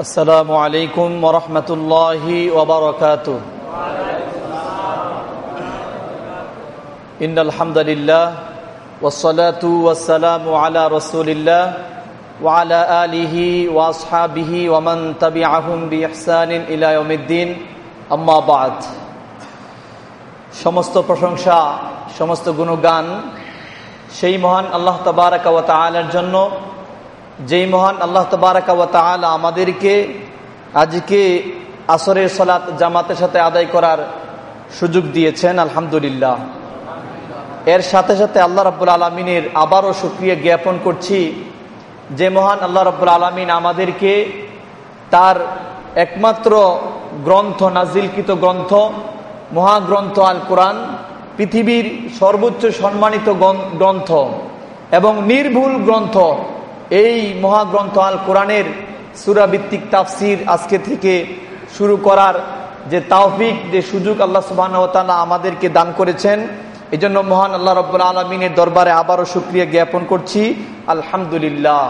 আসসালামু আলাইকুম ওরহমতুল্লাহ ওবরকাত ইন আলহামদুলিল্লাহ ওসলাত ওয়াসালাম আলা রসুলিল্লাহ ওয়ালা আলিহি ওয়াসহাবিহি ওমান তবি আহম বি ইহসানিন ইলায়মিদ্দিন আম্মাবাদ সমস্ত প্রশংসা, সমস্ত গুণগান সেই মহান আল্লাহ তবারকাওয়াত আলার জন্য যেই মহান আল্লাহ তবারকা ওয়া আমাদেরকে আজকে আসরের সলাত জামাতের সাথে আদায় করার সুযোগ দিয়েছেন, আলহামদুলিল্লাহ। এর সাথে সাথে আল্লাহ রাব্বুল আলমিনের আবারও সুক্রিয়া জ্ঞাপন করছি যে মহান আল্লাহ রাব্বুল আলমিন আমাদেরকে তার একমাত্র গ্রন্থ, নাজিলকৃত গ্রন্থ, মহাগ্রন্থ আল কোরআন পৃথিবীর সর্বোচ্চ সম্মানিত গ্রন্থ এবং নির্ভুল গ্রন্থ এই মহাগ্রন্থ আল কোরআনের সুরাভিত্তিক তাফসির আজকে থেকে শুরু করার যে তাওফিক, যে সুযোগ আল্লাহ সুবাহ আমাদেরকে দান করেছেন এই জন্য মহান আল্লাহ রব্বুল আলমিনের দরবারে আবারও সুক্রিয়া জ্ঞাপন করছি। আলহামদুলিল্লাহ।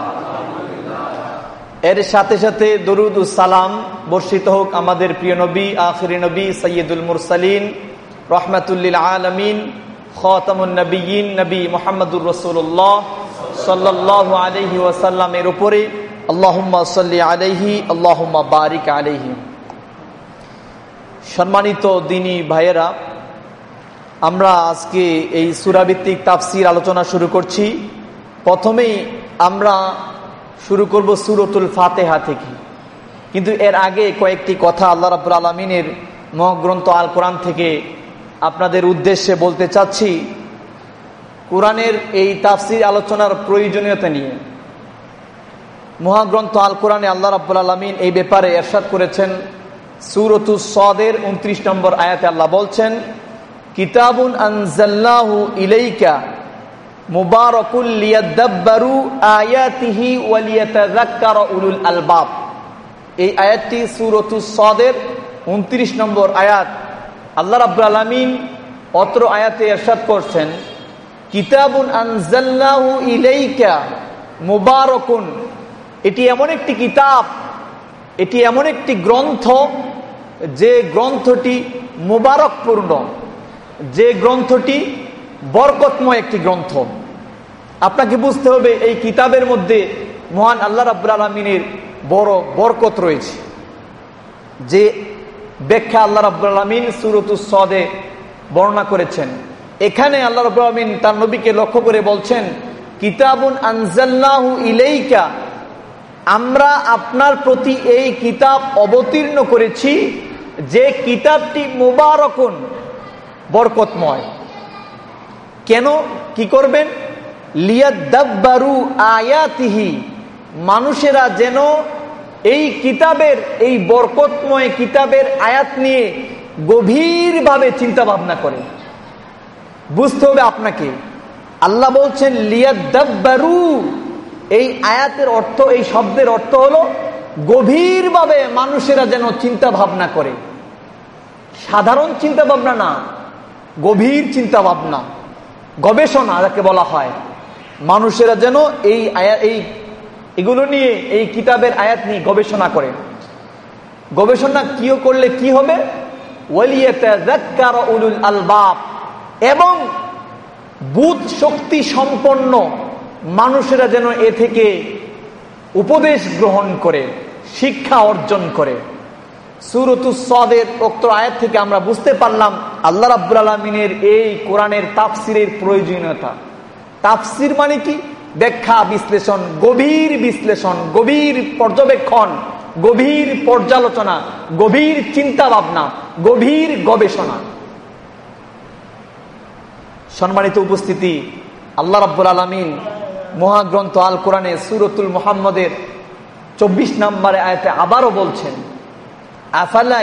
এর সাথে সাথে দরুদ সালাম বর্ষিত হোক আমাদের প্রিয় নবী, আখির নবী সৈয়দুল মুরসালিন। রহমাতুল্লিল আলমিন খতামুল নবীন নবী মোহাম্মদুর রসুল্লাহ সাল্লাহ আলহি ওয়াসাল্লামের উপরে আল্লাহুম্মা সাল্লি আলহি আল্লাহুম্মা বারিক আলহি সম্মানিত দিনী ভাইয়েরা, আমরা আজকে এই সুরাভিত্তিক তাফসির আলোচনা শুরু করছি। প্রথমেই আমরা শুরু করব সুরতুল ফাতেহা থেকে। কিন্তু এর আগে কয়েকটি কথা আল্লাহ রাবুল আলমিনের মহাগ্রন্থ আল কোরআন থেকে আপনাদের উদ্দেশ্যে বলতে চাচ্ছি। কোরআনের এই তাফসির আলোচনার প্রয়োজনীয়তা নিয়ে। মহাগ্রন্থ আল কোরআনে আল্লাহ রাবুল আলমিন এই ব্যাপারে এরশাদ করেছেন। সুরতু সদের উনত্রিশ নম্বর আয়াতে আল্লাহ বলছেন, কিতাবুন আনজাল্লাহু ইলাইকা মুবারকুল লিয়াদাব্বারু আয়াতিহি ওয়ালিয়াতাযাক্কার উলুল আলবাব। এই আয়াতটি সুরতু সদের উনত্রিশ নম্বর আয়াত আল্লাহ রাব্বুল আলামিন অত্র আয়াতে এরশাদ করছেন। কিতাবুন আনজাল্লাহু ইলাইকা মুবারকুন। এটি এমন একটি কিতাব, এটি এমন একটি গ্রন্থ, যে গ্রন্থটি মুবারকপূর্ণ, যে গ্রন্থটি বরকতময় একটি গ্রন্থ। আপনাকে বুঝতে হবে, এই কিতাবের মধ্যে মহান আল্লাহ রাবুল আলমিনের বড় বরকত রয়েছে। যে ব্যাখ্যা আল্লাহ রাবুল আলমিন সুরতুসদে বর্ণনা করেছেন। এখানে আল্লাহ আলমিন তার নবীকে লক্ষ্য করে বলছেন, কিতাবুন আনজাল্লাহু ইলেইকা, আমরা আপনার প্রতি এই কিতাব অবতীর্ণ করেছি, যে কিতাবটি মুবারকুন, বরকতময়। কেন? কি করবেন? লিয়াদাব্বারু আয়াতিহি, মানুষেরা যেন এই কিতাবের, এই বরকতময় কিতাবের আয়াত নিয়ে গভীরভাবে চিন্তা ভাবনা করে। বুঝতে হবে আপনাকে। আল্লাহ বলছেন, লিয়াদাব্বারু। এই আয়াতের অর্থ, এই শব্দের অর্থ হলো, গভীরভাবে মানুষেরা যেন চিন্তা ভাবনা করে। সাধারণ চিন্তা ভাবনা না, গভীর চিন্তা ভাবনা গবেষণা যাকে বলা হয়। মানুষেরা যেন এই আয়া, এই, এগুলো নিয়ে, এই কিতাবের আয়াত নিয়ে গবেষণা করে। গবেষণা কিও করলে কি হবে? আলবাব। এবং বুধ শক্তি সম্পন্ন মানুষেরা যেন এ থেকে উপদেশ গ্রহণ করে, শিক্ষা অর্জন করে। সুরতুসদের উক্ত আয়াত থেকে আমরা বুঝতে পারলাম আল্লাহ রাব্বুল আলমিনের এই কোরআনের তাফসিরের প্রয়োজনীয়তা। তাফসির মানে কি? ব্যাখ্যা, বিশ্লেষণ, গভীর বিশ্লেষণ, গভীর পর্যবেক্ষণ, গভীর পর্যালোচনা, গভীর চিন্তা ভাবনা গভীর গবেষণা। সম্মানিত উপস্থিতি, আল্লাহ রাব্বুল আলমিন মহাগ্রন্থ আল কোরআনে সুরতুল মোহাম্মদের চব্বিশ নম্বরে আয়তে আবারও বলছেন, আফালা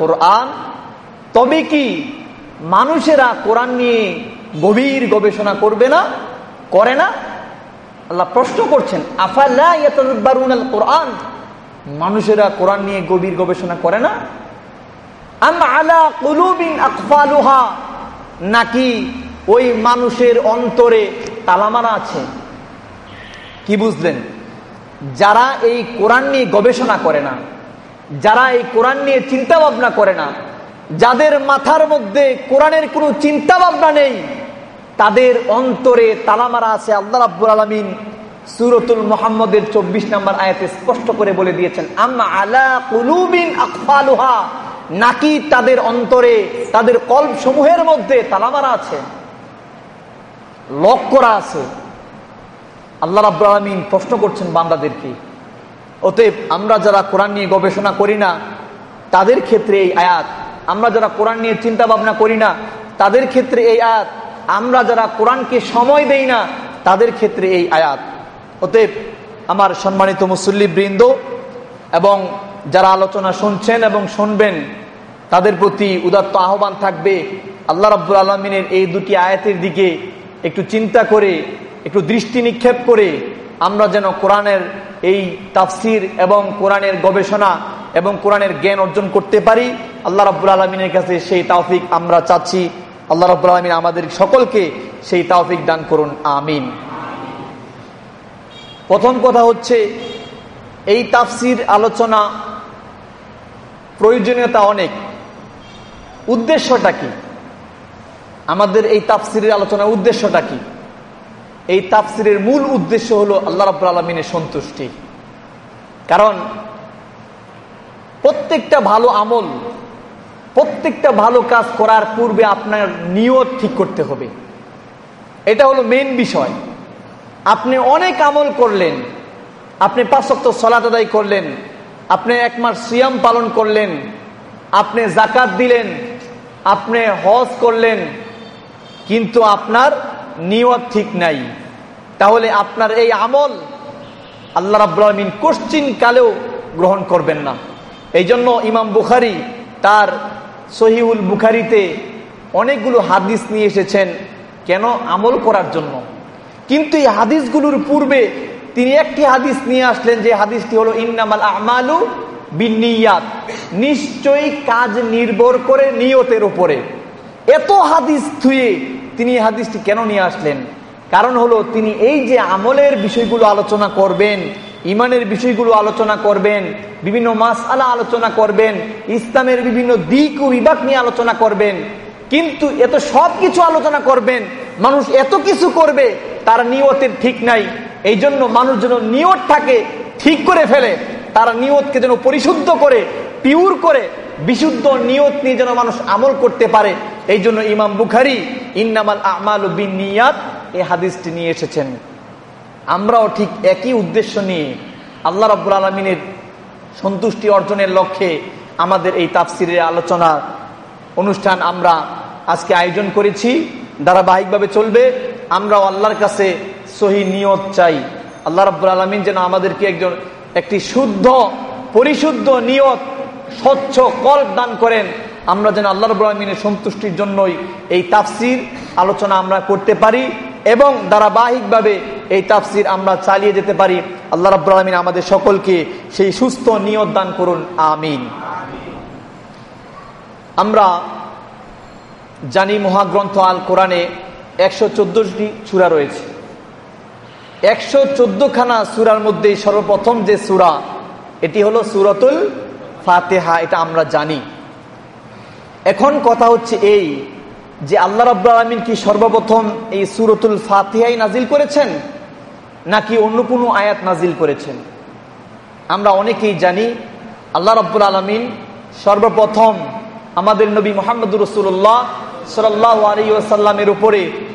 কোরআন তবে কি মানুষেরা কোরআন নিয়ে গভীর গবেষণা করবে না, করে না? আল্লাহ প্রশ্ন করছেন, আফালা কোরআন মানুষেরা কোরআন নিয়ে গভীর গবেষণা করে না? আলা নাকি ওই মানুষের অন্তরে তালামারা আছে? কি বুঝলেন? যারা এই কোরআন নিয়ে গবেষণা করে না, যারা এই কোরআন নিয়ে চিন্তা ভাবনা করে না, যাদের মাথার মধ্যে কোরআনের কোনো চিন্তা ভাবনা নেই, তাদের অন্তরে তালামারা আছে। আল্লাহ রাব্বুল আলমিন সুরতুল মোহাম্মদের চব্বিশ নম্বর আয়াতে স্পষ্ট করে বলে দিয়েছেন আম্মা আলা কুলুবিন আকফালুহা? নাকি তাদের অন্তরে, তাদের কল্প সমূহের মধ্যে তালামারা আছে? লক করা আছে। আল্লাহ রাব্বুল প্রশ্ন করছেন বান্দাদেরকে, অতএব আমরা যারা কোরআন নিয়ে গবেষণা করি না, তাদের ক্ষেত্রে এই আয়াত, আমরা যারা কোরআন নিয়ে চিন্তা ভাবনা করি না, তাদের ক্ষেত্রে এই আয়াত, আমরা যারা কোরআনকে সময় দেই না, তাদের ক্ষেত্রে এই আয়াত। অতএব আমার সম্মানিত মুসল্লি বৃন্দ এবং যারা আলোচনা শুনছেন এবং শুনবেন, তাদের প্রতি উদাত্ত আহ্বান থাকবে। আল্লাহ রাব্বুল আলমিনের এই দুটি আয়াতের দিকে একটু চিন্তা করে, একটু দৃষ্টি নিক্ষেপ করে, আমরা যেন কোরআনের এই তাফসির এবং কোরআনের গবেষণা এবং কোরআনের জ্ঞান অর্জন করতে পারি। আল্লাহ রাব্বুল আলমিনের কাছে সেই তাওফিক আমরা চাচ্ছি। আল্লাহ রাব্বুল আলমিন আমাদের সকলকে সেই তাওফিক দান করুন। আমিন। প্রথম কথা হচ্ছে, এই তাফসির আলোচনা প্রয়োজনীয়তা অনেক। উদ্দেশ্যটা কি? আমাদের এই তাফসিরের আলোচনার উদ্দেশ্যটা কি? এই তাফসিরের মূল উদ্দেশ্য হলো আল্লাহ রাবুল আলমিনের সন্তুষ্টি। কারণ প্রত্যেকটা ভালো আমল, প্রত্যেকটা ভালো কাজ করার পূর্বে আপনার নিয়ত ঠিক করতে হবে। এটা হলো মেন বিষয়। আপনি অনেক আমল করলেন, আপনি পাঁচক্ত সলাত আদায় করলেন আপনি এক মাস সিয়াম পালন করলেন, আপনি জাকাত দিলেন, আপনি হজ করলেন, কিন্তু আপনার নিয়ত ঠিক নাই। তাহলে আপনার এই আমল আল্লাহ রাব্লামিন কোশ্চিন কালেও গ্রহণ করবেন না। এই জন্য ইমাম বুখারি তার সহিউল বুখারিতে অনেকগুলো হাদিস নিয়ে এসেছেন কেন আমল করার জন্য। কিন্তু এই হাদিসগুলোর পূর্বে তিনি একটি হাদিস নিয়ে আসলেন যে হাদিসটি হলো, ইন্নামাল আমালু বিনিয়াত নিশ্চয়ই কাজ নির্ভর করে নিয়তের উপরে। এত হাদিস থুয়ে তিনি হাদিসটি কেন নিয়ে আসলেন? কারণ হলো, তিনি এই যে আমলের বিষয়গুলো আলোচনা করবেন, ইমানের বিষয়গুলো আলোচনা করবেন, বিভিন্ন মাস আলা আলোচনা করবেন, ইসলামের বিভিন্ন দিক ও বিভাগ নিয়ে আলোচনা করবেন, কিন্তু এত সব কিছু আলোচনা করবেন, মানুষ এত কিছু করবে, তার নিয়তের ঠিক নাই। এই জন্য মানুষ যেন নিয়ত থাকে ঠিক করে ফেলে, তারা নিয়তকে যেন পরিশুদ্ধ করে পিউর করে, বিশুদ্ধ নিয়ত নিয়ে যেন মানুষ আমল করতে পারে। এই জন্য ইমাম বুখারি, ইন্নামাল আমাল বিন নিয়াত এই হাদিসটি নিয়ে এসেছেন। আমরাও ঠিক একই উদ্দেশ্য নিয়ে আল্লাহ রব্বুল আলমিনের সন্তুষ্টি অর্জনের লক্ষ্যে আমাদের এই তাফসিরের আলোচনা অনুষ্ঠান আমরা আজকে আয়োজন করেছি। ধারাবাহিকভাবে চলবে। আমরাও আল্লাহর কাছে সহি নিয়ত চাই। আল্লাহ রব্বুল আলমিন যেন আমাদেরকে একজন, একটি শুদ্ধ, পরিশুদ্ধ নিয়ত, স্বচ্ছ কল্প দান করেন। আমরা যেন আল্লাহ রব্বুল আলমিনের সন্তুষ্টির জন্যই এই তাফসির আলোচনা আমরা করতে পারি এবং ধারাবাহিকভাবে এই তাফসির আমরা চালিয়ে যেতে পারি। আল্লাহ রাব্বুল আলমিন আমাদের সকলকে সেই সুস্থ নিয়ত দান করুন। আমিন। আমরা জানি মহাগ্রন্থ আল কোরআনে একশো চোদ্দটি সুরা রয়েছে। একশো চোদ্দখানা সুরার মধ্যে সর্বপ্রথম যে সুরা, এটি হলো সুরতুল ফাতেহা, এটা আমরা জানি। এখন কথা হচ্ছে এই যে আল্লাহ রাব্বুল আলমিন কি সর্বপ্রথম এই সুরতুল ফাতিহাই নাজিল করেছেন, নাকি অন্য কোনো আয়াত নাজিল করেছেন? আমরা অনেকেই জানি, আল্লাহ রব্বুল আলমিন সর্বপ্রথম আমাদের নবী মোহাম্মদ রসুল্লাহ সাল্লাহ আলী ওসাল্লামের উপরে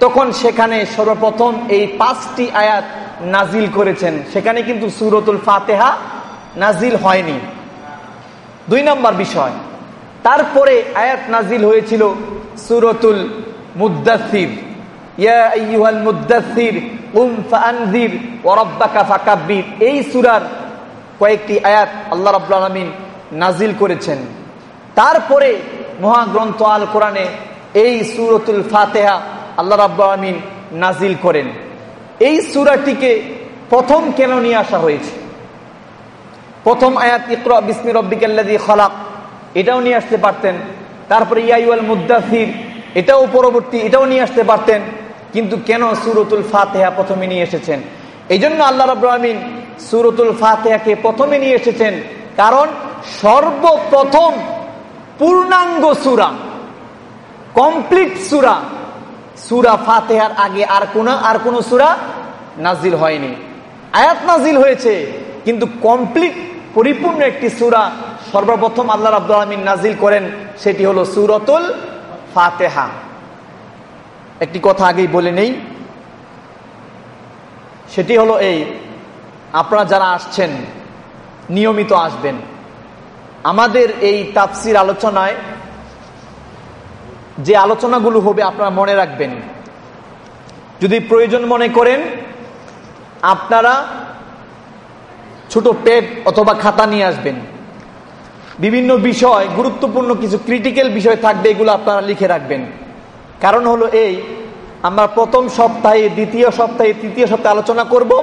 তখন সেখানে সর্বপ্রথম এই পাঁচটি আয়াত নাজিল করেছেন। সেখানে কিন্তু সুরতুল ফাতেহা নাজিল হয়নি। দুই নম্বর বিষয়, তারপরে আয়াত নাজিল হয়েছিল সুরতুল মুদাসির এই সুরার কয়েকটি আয়াত আল্লাহ আলামিন নাজিল করেছেন। তারপরে মহাগ্রন্থ আল কোরআনে এই সুরতুল ফাতেহা আল্লাহ রাব্বামিন নাজিল করেন। এই সুরাটিকে প্রথম কেন নিয়ে আসা হয়েছে? প্রথম আয়াত, ইকরা বিসমি রব্বিকাল্লাযী খলাক। এটাও নিয়ে আসতে পারতেন। তারপরে ইয়াইউল মুদাসির এটাও পরবর্তী, এটাও নিয়ে আসতে পারতেন। কিন্তু কেন সুরতুল ফাতেহা প্রথমে নিয়ে এসেছেন? এই জন্য আল্লাহ রবিন সুরতুল ফাতেহাকে প্রথমে নিয়ে এসেছেন কারণ সর্বপ্রথম পূর্ণাঙ্গ সুরা, কমপ্লিট সুরা সুরা ফাতেহার আগে আর কোন আর কোন সুরা নাজিল হয়নি। আয়াত নাজিল হয়েছে, কিন্তু কমপ্লিট পরিপূর্ণ একটি সুরা সর্বপ্রথম আল্লাহ আব্দুল আলমিন নাজিল করেন, সেটি হলো সুরতুল ফাতেহা। একটি কথা আগেই বলে নেই। সেটি হলো এই, আপনারা যারা আসছেন, নিয়মিত আসবেন। আমাদের এই তাফসির আলোচনায় যে আলোচনাগুলো হবে আপনারা মনে রাখবেন। যদি প্রয়োজন মনে করেন, আপনারা ছোট পেপ অথবা খাতা নিয়ে আসবেন। বিভিন্ন বিষয়, গুরুত্বপূর্ণ কিছু ক্রিটিক্যাল বিষয় থাকবে, এগুলো আপনারা লিখে রাখবেন। কারণ হলো এই, আমরা প্রথম সপ্তাহে, দ্বিতীয় সপ্তাহে, তৃতীয় সপ্তাহে আলোচনা করব।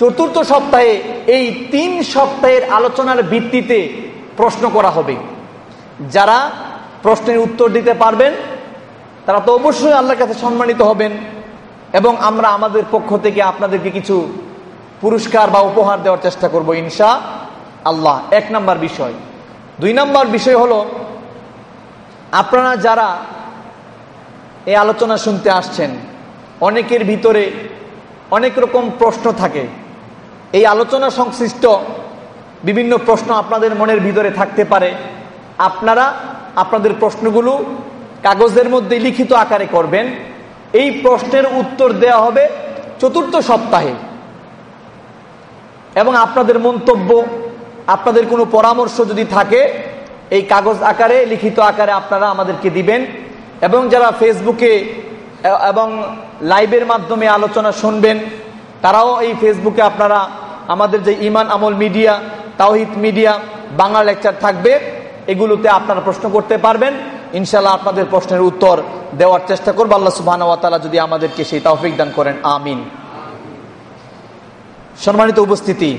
চতুর্থ সপ্তাহে, এই তিন সপ্তাহের আলোচনার ভিত্তিতে প্রশ্ন করা হবে। যারা প্রশ্নের উত্তর দিতে পারবেন। তারা তো অবশ্যই আল্লাহর কাছে সম্মানিত হবেন এবং আমরা আমাদের পক্ষ থেকে আপনাদেরকে কিছু পুরস্কার বা উপহার দেওয়ার চেষ্টা করব ইনশা আল্লাহ। এক নাম্বার বিষয়। দুই নাম্বার বিষয় হলো, আপনারা যারা এই আলোচনা শুনতে আসছেন, অনেকের ভিতরে অনেক রকম প্রশ্ন থাকে। এই আলোচনা সংশ্লিষ্ট বিভিন্ন প্রশ্ন আপনাদের মনের ভিতরে থাকতে পারে। আপনারা আপনাদের প্রশ্নগুলো কাগজের মধ্যে লিখিত আকারে করবেন। এই প্রশ্নের উত্তর দেওয়া হবে চতুর্থ সপ্তাহে। এবং আপনাদের মন্তব্য, আপনাদের কোনো পরামর্শ যদি থাকে, এই কাগজ আকারে, লিখিত আকারে আপনারা আমাদেরকে দিবেন। এবং যারা ফেসবুকে এবং লাইভের মাধ্যমে আলোচনা শুনবেন, তারাও এই ফেসবুকে আপনারা আমাদের যে ইমান আমল মিডিয়া, তাওহিদ মিডিয়া, বাংলা লেকচার থাকবে। এগুলোতে আপনারা প্রশ্ন করতে পারবেন। ইনশাল্লাহ আপনাদের প্রশ্নের উত্তর দেওয়ার চেষ্টা করব। আল্লাহ সুবাহ যদি আমাদেরকে সেই তাওফিক দান করেন, আমিন। সম্মানিত উপস্থিতি,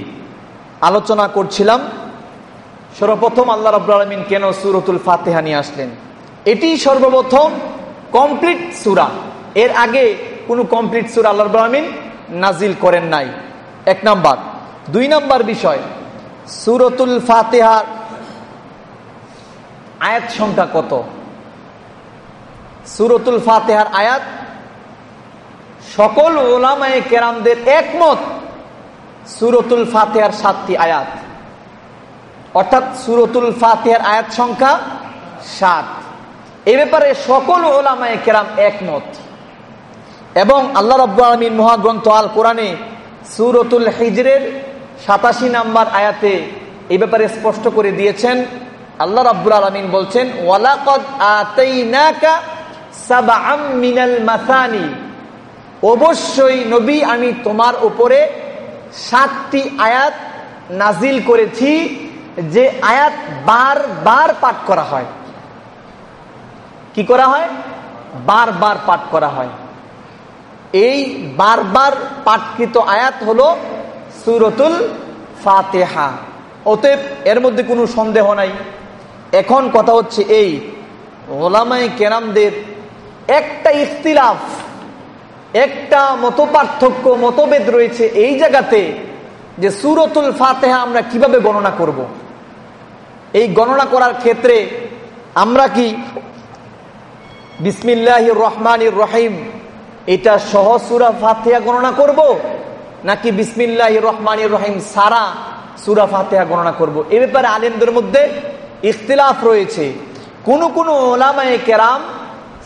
আলোচনা করছিলাম, সর্বপ্রথম আল্লাহ রব আলমিন কেন সুরতুল ফাতেহা নিয়ে আসলেন? এটি সর্বপ্রথম কমপ্লিট সুরা। এর আগে কোনো কমপ্লিট সুরা আল্লাহ আলমিন নাজিল করেন নাই। এক নাম্বার। দুই নাম্বার বিষয়, সুরতুল ফাতেহার আয়াত সংখ্যা কত? সুরতুল ফাতেহার আয়াত? সকল ওলামায় কেরামদের একমত সুরতুল ফাতেহার সাতটি আয়াত। অর্থাৎ সুরতুল ফাতেহার আয়াত সংখ্যা সাত। এ ব্যাপারে সকল ওলামায় কেরাম একমত। এবং আল্লাহ রব্বু আলমিন মহাগ্রন্থ আল কোরআনে সুরতুল হিজরের সাতাশি নাম্বার আয়াতে এই ব্যাপারে স্পষ্ট করে দিয়েছেন আল্লাহ রাব্বুল আলমিন বলছেন, ওয়ালাকদ আতাইনাকা সাবআম মিনাল মাসানি। অবশ্যই নবী, আমি তোমার উপরে সাতটি আয়াত নাজিল করেছি, যে আয়াত বার বার পাঠ করা হয়। কি করা হয়? বারবার পাঠ করা হয়। এই বারবার পাঠকৃত আয়াত হল সুরতুল ফাতেহা। অতএব এর মধ্যে কোনো সন্দেহ নাই। এখন কথা হচ্ছে এই ওলামাই কেরামদের একটা ইখতিলাফ, একটা মত পার্থক্য মতভেদ রয়েছে এই জায়গাতে যে সুরতুল ফাতেহা আমরা কীভাবে গণনা করব। এই গণনা করার ক্ষেত্রে আমরা কি বিসমিল্লাহ রহমান রহিম, এটা সহ সুরা ফাতেহা গণনা করব। নাকি বিসমিল্লাহ রহমান রহিম সারা সুরা ফাতেহা গণনা করব। এ ব্যাপারে আলেমদের মধ্যে ইখতিলাফ রয়েছে। কোন কোন ওলামায় কেরাম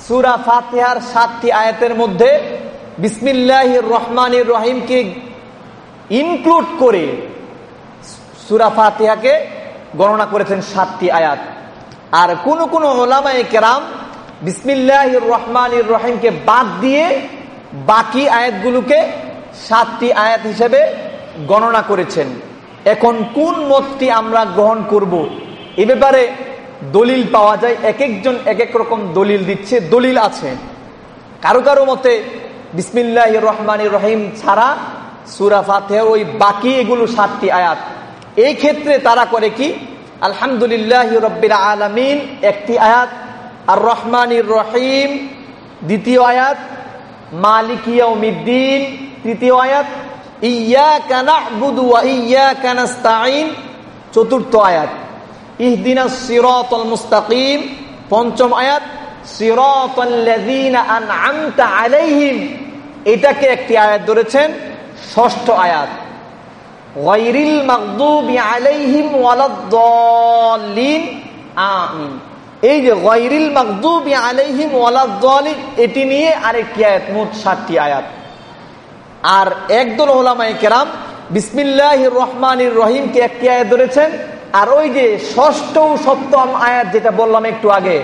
সুরা ফাতেহার সাতটি আয়াতের মধ্যে বিসমিল্লাহ রহমান রহিমকে ইনক্লুড করে সুরা ফাতেহাকে গণনা করেছেন সাতটি আয়াত। আর কোন কোন ওলামায় কেরাম বিসমিল্লাহ রহমান রহিমকে বাদ দিয়ে বাকি আয়াতগুলোকে সাতটি আয়াত হিসেবে গণনা করেছেন। এখন কোন মতটি আমরা গ্রহণ করব? এ ব্যাপারে দলিল পাওয়া যায়, এক একজন এক এক রকম দলিল দিচ্ছে, দলিল আছে। কারও কারও মতে বিসমিল্লাহ রহমান রহিম ছাড়া সুরা ফাতে ওই বাকি এগুলো সাতটি আয়াত। এই ক্ষেত্রে তারা করে কি? আলহামদুলিল্লাহ রব্বির আলমিন, একটি আয়াত আর রহমান রহিম, দ্বিতীয় আয়াত মালিকিয়মিদ্দিন তৃতীয় আয়াত ইয়া কানা ইয়া কানাস্তাইন চতুর্থ আয়াত। ইহদিনা সিরাতাল মুস্তাকিম, পঞ্চম আয়াত সিরাতাল্লাযীনা আলাইহিম। এটাকে একটি আয়াত ধরেছেন, ষষ্ঠ আয়াত। আলাইহিম এই যে আলাইহিম এটি নিয়ে আরেকটি আয়াত, মোট সাতটি আয়াত। আর একদল ওলামায়ে কেরাম বিসমিল্লাহির রহমানির রহিমকে একটি আয়াত ধরেছেন আর ওই যে ষষ্ঠ সপ্তম আয়াত যেটা বললাম একটু আগে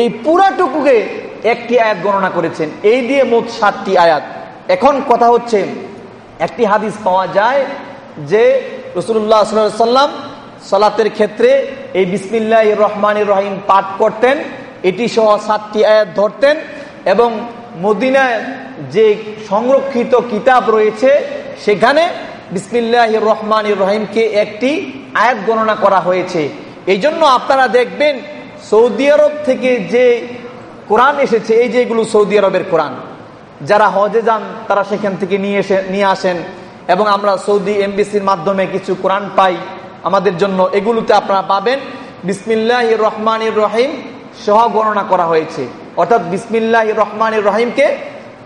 এই পুরাটুকুকে একটি আয়াত গণনা করেছেন। এই দিয়ে মোট সাতটি আয়াত। এখন কথা হচ্ছে, একটি হাদিস পাওয়া যায় যে রসুল্লাহ সাল্লাম সালাতের ক্ষেত্রে এই বিসমিল্লাহ রহমান রহিম পাঠ করতেন। এটি সহ সাতটি আয়াত ধরতেন এবং মদিনায় যে সংরক্ষিত কিতাব রয়েছে, সেখানে বিসমিল্লাহ রহমান রহিমকে একটি আয়াত গণনা করা হয়েছে। এই জন্য আপনারা দেখবেন, সৌদি আরব থেকে যে কোরআন এসেছে, এই যে এগুলো সৌদি আরবের কোরআন, যারা হজে যান, তারা সেখান থেকে নিয়ে এসে, নিয়ে আসেন। এবং আমরা সৌদি এমবিসির মাধ্যমে কিছু কোরআন পাই। আমাদের জন্য এগুলোতে আপনারা পাবেন। বিসমিল্লাহ রহমান রহিম সহ গণনা করা হয়েছে। অর্থাৎ বিসমিল্লাহ রহমান রহিমকে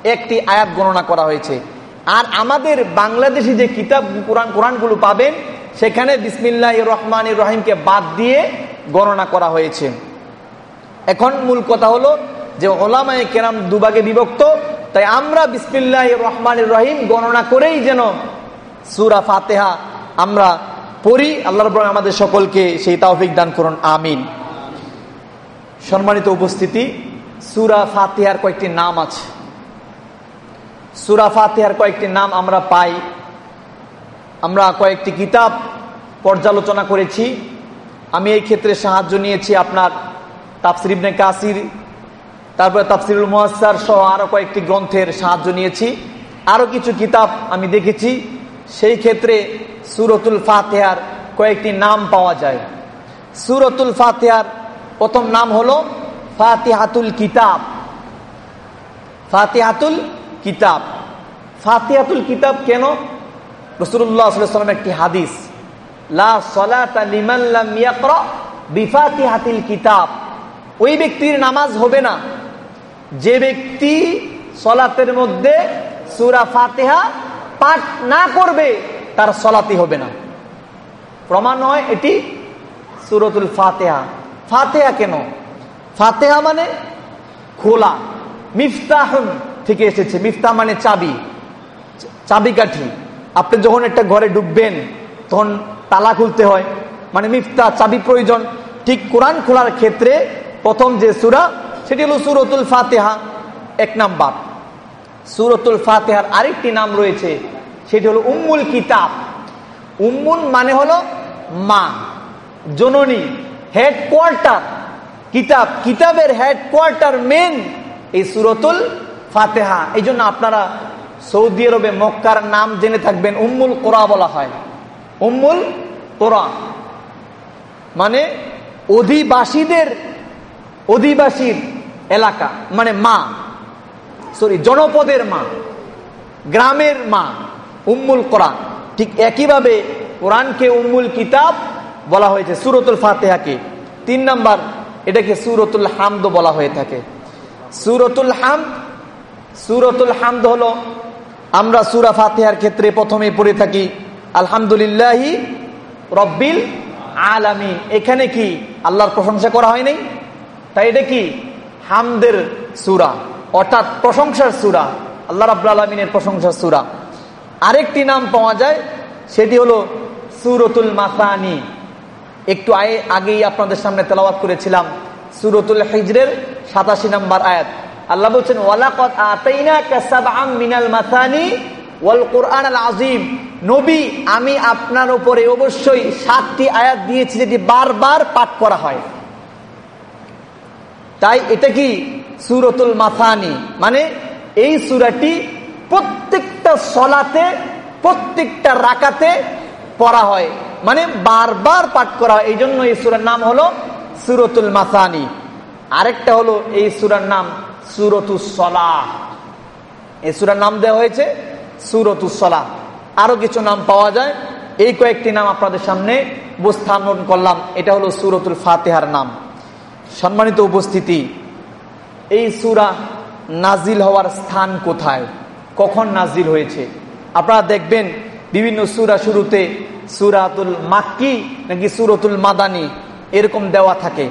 একটি আয়াত গণনা করা হয়েছে। আর আমাদের বাংলাদেশি যে কিতাব, কোরআন, কোরআনগুলো পাবেন, সেখানে বিসমিল্লাহ রহমান রহিমকে বাদ দিয়ে গণনা করা হয়েছে। এখন মূল কথা হলো যে ওলামায় কেরাম দুভাগে বিভক্ত, তাই আমরা বিসমিল্লাহ রহমান রহিম গণনা করেই যেন সুরা ফাতেহা আমরা পড়ি। আল্লাহ রব আমাদের সকলকে সেই তাওফিক দান করুন, আমিন। সম্মানিত উপস্থিতি সুরা ফাতিহার কয়েকটি নাম আছে। সুরা ফাতিহার কয়েকটি নাম আমরা পাই। আমরা কয়েকটি কিতাব পর্যালোচনা করেছি। আমি এই ক্ষেত্রে সাহায্য নিয়েছি আপনার তাফসির ইবনে কাসির, তারপরে তাফসিরুল মোহাসার সহ আরও কয়েকটি গ্রন্থের সাহায্য নিয়েছি। আরও কিছু কিতাব আমি দেখেছি। সেই ক্ষেত্রে সুরতুল ফাতেহার কয়েকটি নাম পাওয়া যায়। সুরতুল ফাতেহার প্রথম নাম হলো ফাতিহাতুল কিতাব। ফাতিহাতুল কিতাব। ফাতিহাতুল কিতাব কেন? রসুল্লাহ সাল্লাম একটি হাদিস। লা সলাতা লিমান লাম ইয়াকরা বিফাতিহাতিল কিতাব। ওই ব্যক্তির নামাজ হবে না। যে ব্যক্তি সলাতের মধ্যে সুরা ফাতেহা পাঠ না করবে, তার সলাতি হবে না। প্রমাণ হয় এটি সুরতুল ফাতেহা। ফাতেহা কেন? ফাতেহা মানে খোলা। মিফতাহন থেকে এসেছে। মিফতাহ মানে চাবি। চাবিকাঠি আপনি যখন একটা ঘরে ঢুকবেন তখন তালা খুলতে হয়। মানে মিফতা চাবি প্রয়োজন। ঠিক কোরআন খোলার ক্ষেত্রে প্রথম যে সুরা, সেটি হল সুরতুল ফাতেহা, এক নাম্বার। সুরতুল ফাতেহার আরেকটি নাম রয়েছে, সেটি হলো উম্মুল কিতাব। উম্মুন মানে হলো মা, জননী, হেডকোয়ার্টার। কিতাব, কিতাবের হেডকোয়ার্টার মেন এই সুরতুল ফাতেহা। এই জন্য আপনারা সৌদি আরবে মক্কার নাম জেনে থাকবেন, উম্মুল কোরআ বলা হয়। উম্মুল কোরআ। মানে অধিবাসীদের, অধিবাসীর এলাকা মানে মা। সরি জনপদের মা। গ্রামের মা, উম্মুল কোরআন ঠিক একইভাবে কোরআনকে উম্মুল কিতাব বলা হয়েছে, সুরতুল ফাতেহাকে। তিন নাম্বার এটাকে সুরতুল হামদ বলা হয়ে থাকে। সুরতুল হাম সুরতুল হামদ হলো, আমরা সুরা ফাতেহার ক্ষেত্রে প্রথমে পড়ে থাকি, আলহামদুলিল্লাহি রব্বিল আলামিন। এখানে কি আল্লাহর প্রশংসা করা হয় নাই তাই এটা কি? হামদের সুরা, অর্থাৎ প্রশংসার সুরা, আল্লাহ রাবুল আলমিনের প্রশংসার সুরা। আরেকটি নাম পাওয়া যায়, সেটি হলো সুরতুল মাসানি। একটু আগে আগেই আপনাদের সামনে তেলাওয়াত করেছিলাম। সুরতুল হিজরের সাতাশি নম্বর আয়াত। আল্লাহ বলছেন ওয়ালাকত আতাইনা কাসাব মিনাল মাসানি ওয়াল কোরআন আল আজিম নবী, আমি আপনার উপরে অবশ্যই সাতটি আয়াত দিয়েছি যেটি বারবার পাঠ করা হয়। তাই এটা কি? সুরতুল মাথানি মানে এই সুরাটি প্রত্যেকটা সলাতে, প্রত্যেকটা রাকাতে পড়া হয়। মানে বারবার পাঠ করা, এই জন্য এই সুরার নাম হলো সুরতুল মাসানি। আরেকটা হলো এই সুরার নাম সুরতুল সলাহ। এই সুরার নাম দেওয়া হয়েছে সুরতুল সলাহ। আরও কিছু নাম পাওয়া যায়। এই কয়েকটি নাম আপনাদের সামনে উপস্থাপন করলাম। এটা হলো সুরতুল ফাতেহার নাম। সম্মানিত উপস্থিতি, এই সুরা নাজিল হওয়ার স্থান কোথায়? কখন নাজিল হয়েছে? আপনারা দেখবেন বিভিন্ন সুরা শুরুতে সুরাতুল মাক্কি নাকি সুরতুল মাদানি এরকম দেওয়া থাকে।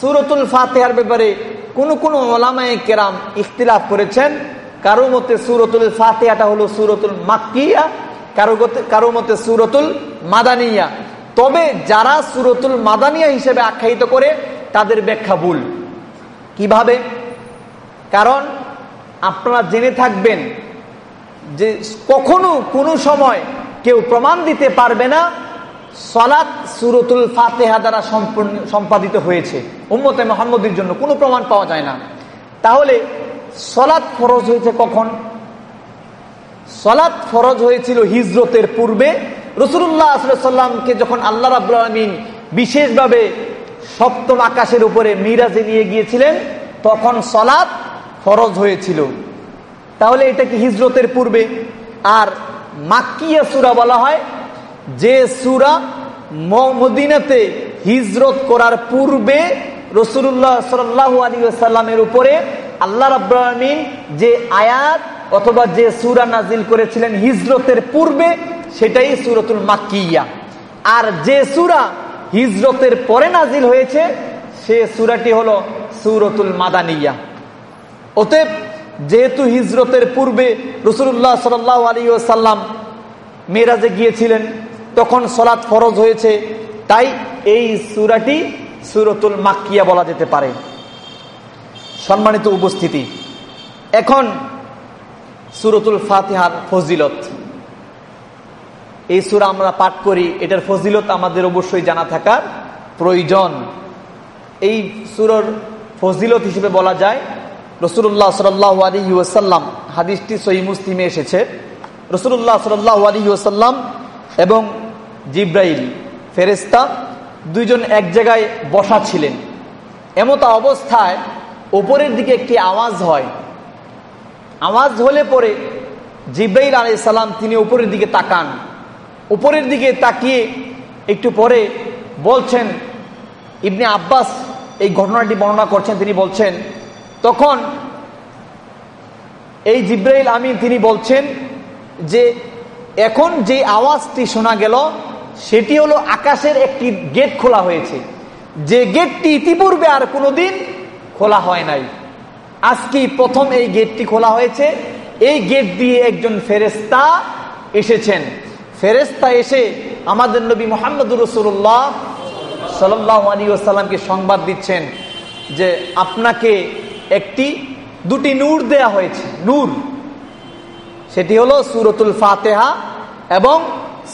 সুরতুল ফাতেহার ব্যাপারে কোন কোন ওলামায় কেরাম ইখতিলাফ করেছেন? কারও মতে সুরতুল ফাতেহাটা হলো সুরতুল মাক্কিয়া, কারও কারও মতে সুরতুল মাদানিয়া। তবে যারা সুরতুল মাদানিয়া হিসেবে আখ্যায়িত করে, তাদের ব্যাখ্যা ভুল। কীভাবে? কারণ আপনারা জেনে থাকবেন যে কখনো কোনো সময় কেউ প্রমাণ দিতে পারবে না সলাৎ সুরতুল ফাতেহা দ্বারা সম্পূর্ণ সম্পাদিত হয়েছে। উম্মতে মোহাম্মদের জন্য কোনো প্রমাণ পাওয়া যায় না। তাহলে সলাৎ ফরজ হয়েছে কখন? সলাৎ ফরজ হয়েছিল হিজরতের পূর্বে। রসুল্লাহ সাল্লামকে যখন আল্লাহ রাবুল আলমিন বিশেষভাবে সপ্তম আকাশের উপরে মিরাজে নিয়ে গিয়েছিলেন, তখন সলাৎ ফরজ হয়েছিল। তাহলে এটা কি হিজরতের পূর্বে? আর মাক্কিয়া সুরা বলা হয়, যে সুরা মদিনাতে হিজরত করার পূর্বে রসুল্লাহ সাল্লাহ আলী সাল্লামের উপরে আল্লাহ রাব্রাহমিন যে আয়াত অথবা যে সুরা নাজিল করেছিলেন হিজরতের পূর্বে, সেটাই সুরতুল মাক্কিয়া। আর যে সুরা হিজরতের পরে নাজিল হয়েছে, সে সুরাটি হলো সুরতুল মাদানিয়া। অতএব যেহেতু হিজরতের পূর্বে রসুল্লাহ সাল আলী সাল্লাম মেরাজে গিয়েছিলেন, তখন সলাৎ ফরজ হয়েছে, তাই এই সুরাটি সুরতুল মাক্কিয়া বলা যেতে পারে। সম্মানিত উপস্থিতি, এখন সুরতুল ফাতিহার ফজিলত। এই সুরা আমরা পাঠ করি, এটার ফজিলত আমাদের অবশ্যই জানা থাকার প্রয়োজন। এই সুরর ফজিলত হিসেবে বলা যায় রসুল্লাহ সাল্লাহ আলী হাদিসটি সহি মুসলিমে এসেছে। রসুল্লাহ সাল্লাহ আলী ওয়াসাল্লাম এবং জিব্রাইল ফেরেস্তা দুইজন এক জায়গায় বসা ছিলেন। এমতা অবস্থায় ওপরের দিকে একটি আওয়াজ হয়। আওয়াজ হলে পরে জিব্রাইল আলাই সাল্লাম তিনি উপরের দিকে তাকান। উপরের দিকে তাকিয়ে একটু পরে বলছেন, ইবনে আব্বাস এই ঘটনাটি বর্ণনা করছেন। তিনি বলছেন তখন এই জিব্রাইল আমিন তিনি বলছেন যে এখন যে আওয়াজটি শোনা গেল, সেটি হলো আকাশের একটি গেট খোলা হয়েছে। যে গেটটি ইতিপূর্বে আর কোনোদিন খোলা হয় নাই। আজকে প্রথম এই গেটটি খোলা হয়েছে। এই গেট দিয়ে একজন ফেরেস্তা এসেছেন। ফেরেস্তা এসে আমাদের নবী মোহাম্মদ রসুল্লাহ সাল্লাহ আলী ওসাল্লামকে সংবাদ দিচ্ছেন যে আপনাকে একটি, দুটি নূর দেয়া হয়েছে, নূর। সেটি হলো সুরতুল ফাতেহা এবং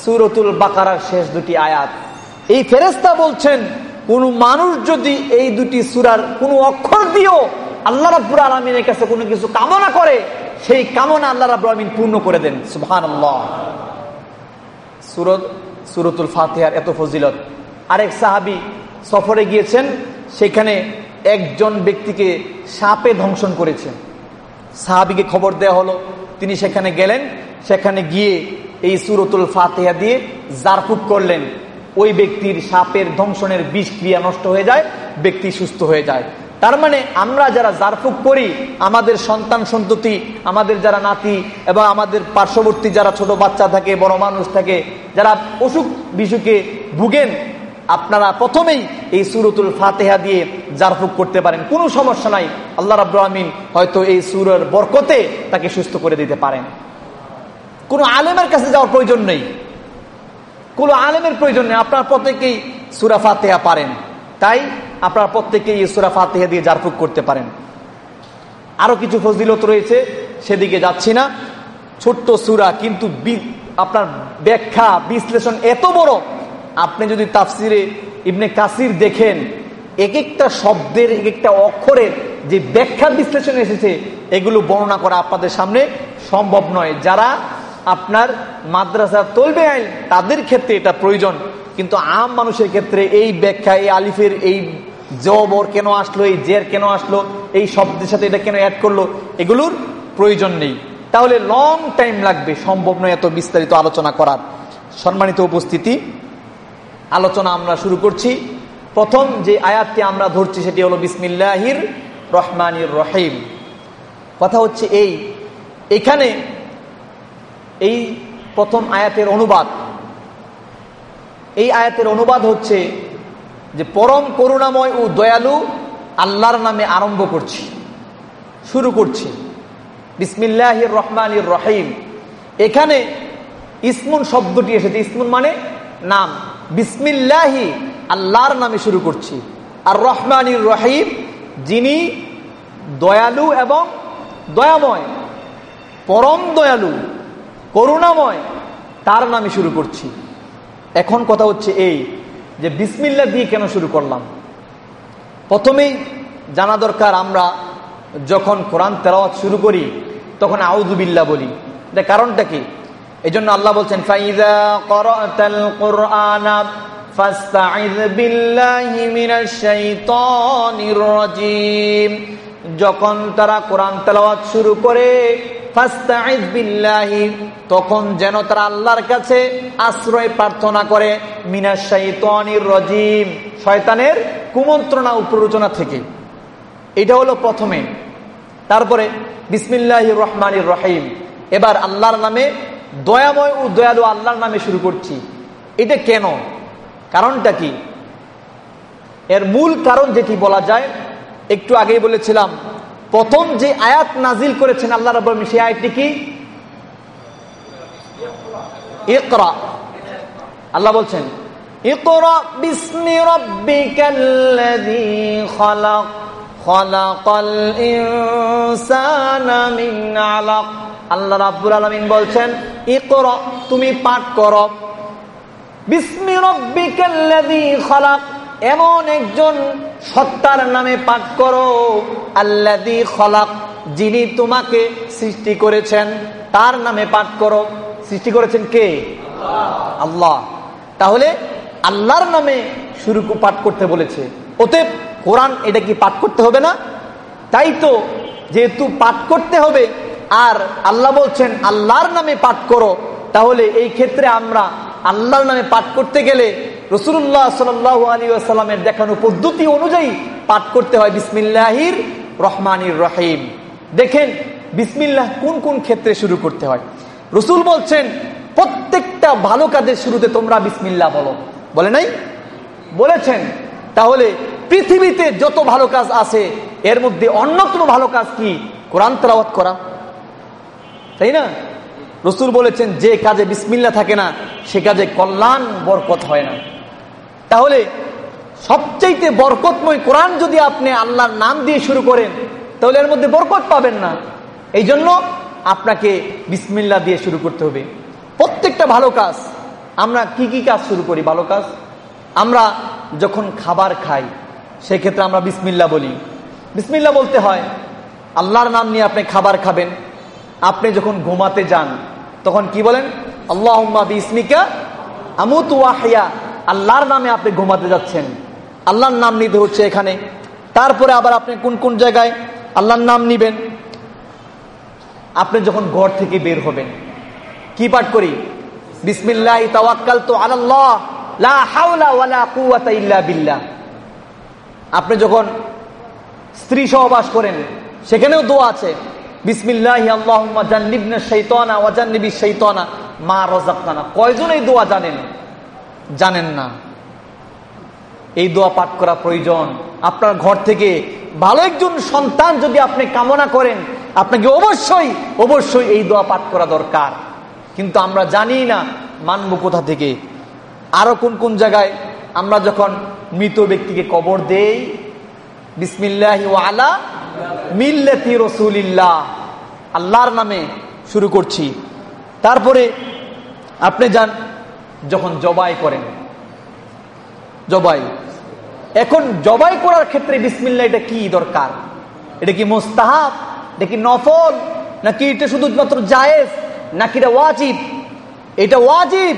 সুরতুল বাকারার শেষ দুটি আয়াত। এই ফেরেস্তা বলছেন, কোন মানুষ যদি এই দুটি সুরার কোন অক্ষর দিয়েও আল্লাহ রাব্বুর আলমিনের কাছে কোনো কিছু কামনা করে, সেই কামনা আল্লাহ রাব্বুর আলমিন পূর্ণ করে দেন। সুহান সুরত সুরতুল ফাতেহার এত ফজিলত। আরেক সাহাবি সফরে গিয়েছেন, সেখানে একজন ব্যক্তিকে সাপে ধ্বংসন করেছেন সাহাবিকে খবর দেওয়া হলো, তিনি সেখানে গেলেন, সেখানে গিয়ে এই সুরতুল ফাতেহা দিয়ে জারফুক করলেন। ওই ব্যক্তির সাপের ধ্বংসনের বিষ ক্রিয়া নষ্ট হয়ে যায়, ব্যক্তি সুস্থ হয়ে যায়। তার মানে আমরা যারা জারফুক করি, আমাদের সন্তান সন্ততি, আমাদের যারা নাতি এবং আমাদের পার্শ্ববর্তী যারা ছোট বাচ্চা থাকে, বড় মানুষ থাকে, যারা অসুখ বিসুখে ভুগেন আপনারা প্রথমেই এই সুরতুল ফাতেহা দিয়ে জারফুক করতে পারেন। কোনো সমস্যা নাই। আল্লাহ রাব্রাহমিন হয়তো এই সুরের বরকতে তাকে সুস্থ করে দিতে পারেন। কোনো আলেমের কাছে যাওয়ার প্রয়োজন নেই। কোনো আলেমের প্রয়োজন নেই। আপনার প্রত্যেকেই সুরা ফাতেহা পারেন। তাই আপনারা প্রত্যেকেই এই সুরা ফাতেহা দিয়ে জারফুক করতে পারেন। আরও কিছু ফজিলত রয়েছে, সেদিকে যাচ্ছি না। ছোট্ট সুরা, কিন্তু আপনার ব্যাখ্যা, বিশ্লেষণ এত বড় আপনি যদি তাফসিরে ইবনে কাসির দেখেন এক একটা শব্দের এক একটা অক্ষরের যে ব্যাখ্যা বিশ্লেষণ এসেছে, এগুলো বর্ণনা করা আপনাদের সামনে সম্ভব নয়। যারা আপনার মাদ্রাসা তলবে আইন, তাদের ক্ষেত্রে এটা প্রয়োজন। কিন্তু আম মানুষের ক্ষেত্রে এই ব্যাখ্যা, এই আলিফের এই জবর কেন আসলো, এই জের কেন আসলো, এই শব্দের সাথে এটা কেন অ্যাড করল, এগুলোর প্রয়োজন নেই। তাহলে লং টাইম লাগবে, সম্ভব নয় এত বিস্তারিত আলোচনা করার। সম্মানিত উপস্থিতি আলোচনা আমরা শুরু করছি। প্রথম যে আয়াতটি আমরা ধরছি সেটি হলো বিসমিল্লাহির রহমানির রহিম। কথা হচ্ছে এই, এখানে এই প্রথম আয়াতের অনুবাদ। এই আয়াতের অনুবাদ হচ্ছে যে পরম করুণাময় ও দয়ালু আল্লাহর নামে আরম্ভ করছি, শুরু করছি। বিসমিল্লাহির রহমানির রহিম। এখানে ইসমুন শব্দটি এসেছে। ইসমুন মানে নাম। বিসমিল্লাহি, আল্লাহর নামে শুরু করছি। আর রহমানির রহিম, যিনি দয়ালু এবং দয়াময়, পরম দয়ালু, করুণাময়, তার নামে শুরু করছি। এখন কথা হচ্ছে এই, যে বিসমিল্লা দিয়ে কেন শুরু করলাম? প্রথমেই জানা দরকার, আমরা যখন কোরআন তেলাওয়াত শুরু করি, তখন আউদুবিল্লা বলি। কারণটা কি? এই জন্য আল্লাহ বলছেন, ফাইদা যখন তারা কোরআন তেলাওয়াত শুরু করে তখন যেন তারা আল্লাহর কাছে আশ্রয় প্রার্থনা করে, মিনাশ শাইতানির রাজিম, শয়তানের কুমন্ত্রণা উপরোচনা থেকে। এটা হলো প্রথমে। তারপরে বিসমিল্লাহ রহমানির রহিম, এবার আল্লাহর নামে দয়াময় ও দয়ালু আল্লাহর নামে শুরু করছি। এটা কেন? কারণটা কি? এর মূল কারণ যেটি বলা যায়, একটু আগেই বলেছিলাম, প্রথম যে আয়াত নাজিল করেছেন আল্লাহ রব সেই আয়াতটি কি? ইকরা। আল্লাহ বলছেন, ইকরা বিসমি আল্লাহ রাব্বুল আলামিন বলছেন, ইকরা, তুমি পাঠ করো। এমন একজন সত্তার নামে পাঠ করো আল্লাদি খলাক যিনি তোমাকে সৃষ্টি করেছেন। তার নামে পাঠ করো। সৃষ্টি করেছেন কে? আল্লাহ। তাহলে আল্লাহর নামে শুরু পাঠ করতে বলেছে। ওতে কোরআন এটা কি পাঠ করতে হবে না? তাই তো যেহেতু পাঠ করতে হবে, আর আল্লাহ বলছেন, আল্লাহর নামে পাঠ করো। তাহলে এই ক্ষেত্রে আমরা আল্লাহর নামে পাঠ করতে গেলে রসুল্লাহ সাল আলী আসালামের দেখানো পদ্ধতি অনুযায়ী পাঠ করতে হয়, বিসমিল্লাহির রহমানির রহিম। দেখেন, বিসমিল্লাহ কোন কোন ক্ষেত্রে শুরু করতে হয়? রসুল বলছেন, প্রত্যেকটা ভালো কাজের শুরুতে তোমরা বিসমিল্লাহ বলো। বলে নাই? বলেছেন তাহলে পৃথিবীতে যত ভালো কাজ আছে, এর মধ্যে অন্যতম ভালো কাজ কি? কোরআন তেলাওয়াত করা। তাই না? রসুল বলেছেন, যে কাজে বিসমিল্লা থাকে না, সে কাজে কল্যাণ, বরকত হয় না। তাহলে সবচাইতে বরকতময় কোরআন যদি আপনি আল্লাহর নাম দিয়ে শুরু করেন, তাহলে এর মধ্যে বরকত পাবেন না। এই জন্য আপনাকে বিসমিল্লা দিয়ে শুরু করতে হবে। প্রত্যেকটা ভালো কাজ, আমরা কি কি কাজ শুরু করি ভালো কাজ? আমরা যখন খাবার খাই, সেক্ষেত্রে আমরা বিসমিল্লা বলি। বিসমিল্লা বলতে হয়, আল্লাহর নাম নিয়ে আপনি খাবার খাবেন। আপনি যখন ঘুমাতে যান, তখন কি বলেন? আল্লাহ বিসমিকা আমুত ওয়াহিয়া। আল্লাহর নামে আপনি ঘুমাতে যাচ্ছেন। আল্লাহর নাম নিতে হচ্ছে এখানে। তারপরে আবার আপনি কোন কোন জায়গায় আল্লাহর নাম নিবেন? আপনি যখন ঘর থেকে বের হবেন, কি পাঠ করি? বিসমিল্লাহ তো আল্লাহ লা ওয়ালা আপনি যখন স্ত্রী সহবাস করেন, সেখানেও দোয়া আছে মা কয়জন এই দোয়া জানেন? জানেন না। এই দোয়া পাঠ করা প্রয়োজন। আপনার ঘর থেকে ভালো একজন সন্তান যদি আপনি কামনা করেন, আপনাকে অবশ্যই অবশ্যই এই দোয়া পাঠ করা দরকার। কিন্তু আমরা জানি না, মানব কোথা থেকে? আরও কোন কোন জায়গায় আমরা যখন মৃত ব্যক্তিকে কবর দেই, বিসমিল্লাহ আলা মিল্লাতি রসুলিল্লাহ, আল্লাহর নামে শুরু করছি। তারপরে আপনি যান যখন জবাই করেন। জবাই। এখন জবাই করার ক্ষেত্রে বিসমিল্লা এটা কি দরকার? এটা কি মোস্তাহাব? এটা কি নফল? নাকি এটা শুধুমাত্র জায়েজ? নাকি এটা ওয়াজিব? এটা ওয়াজিব।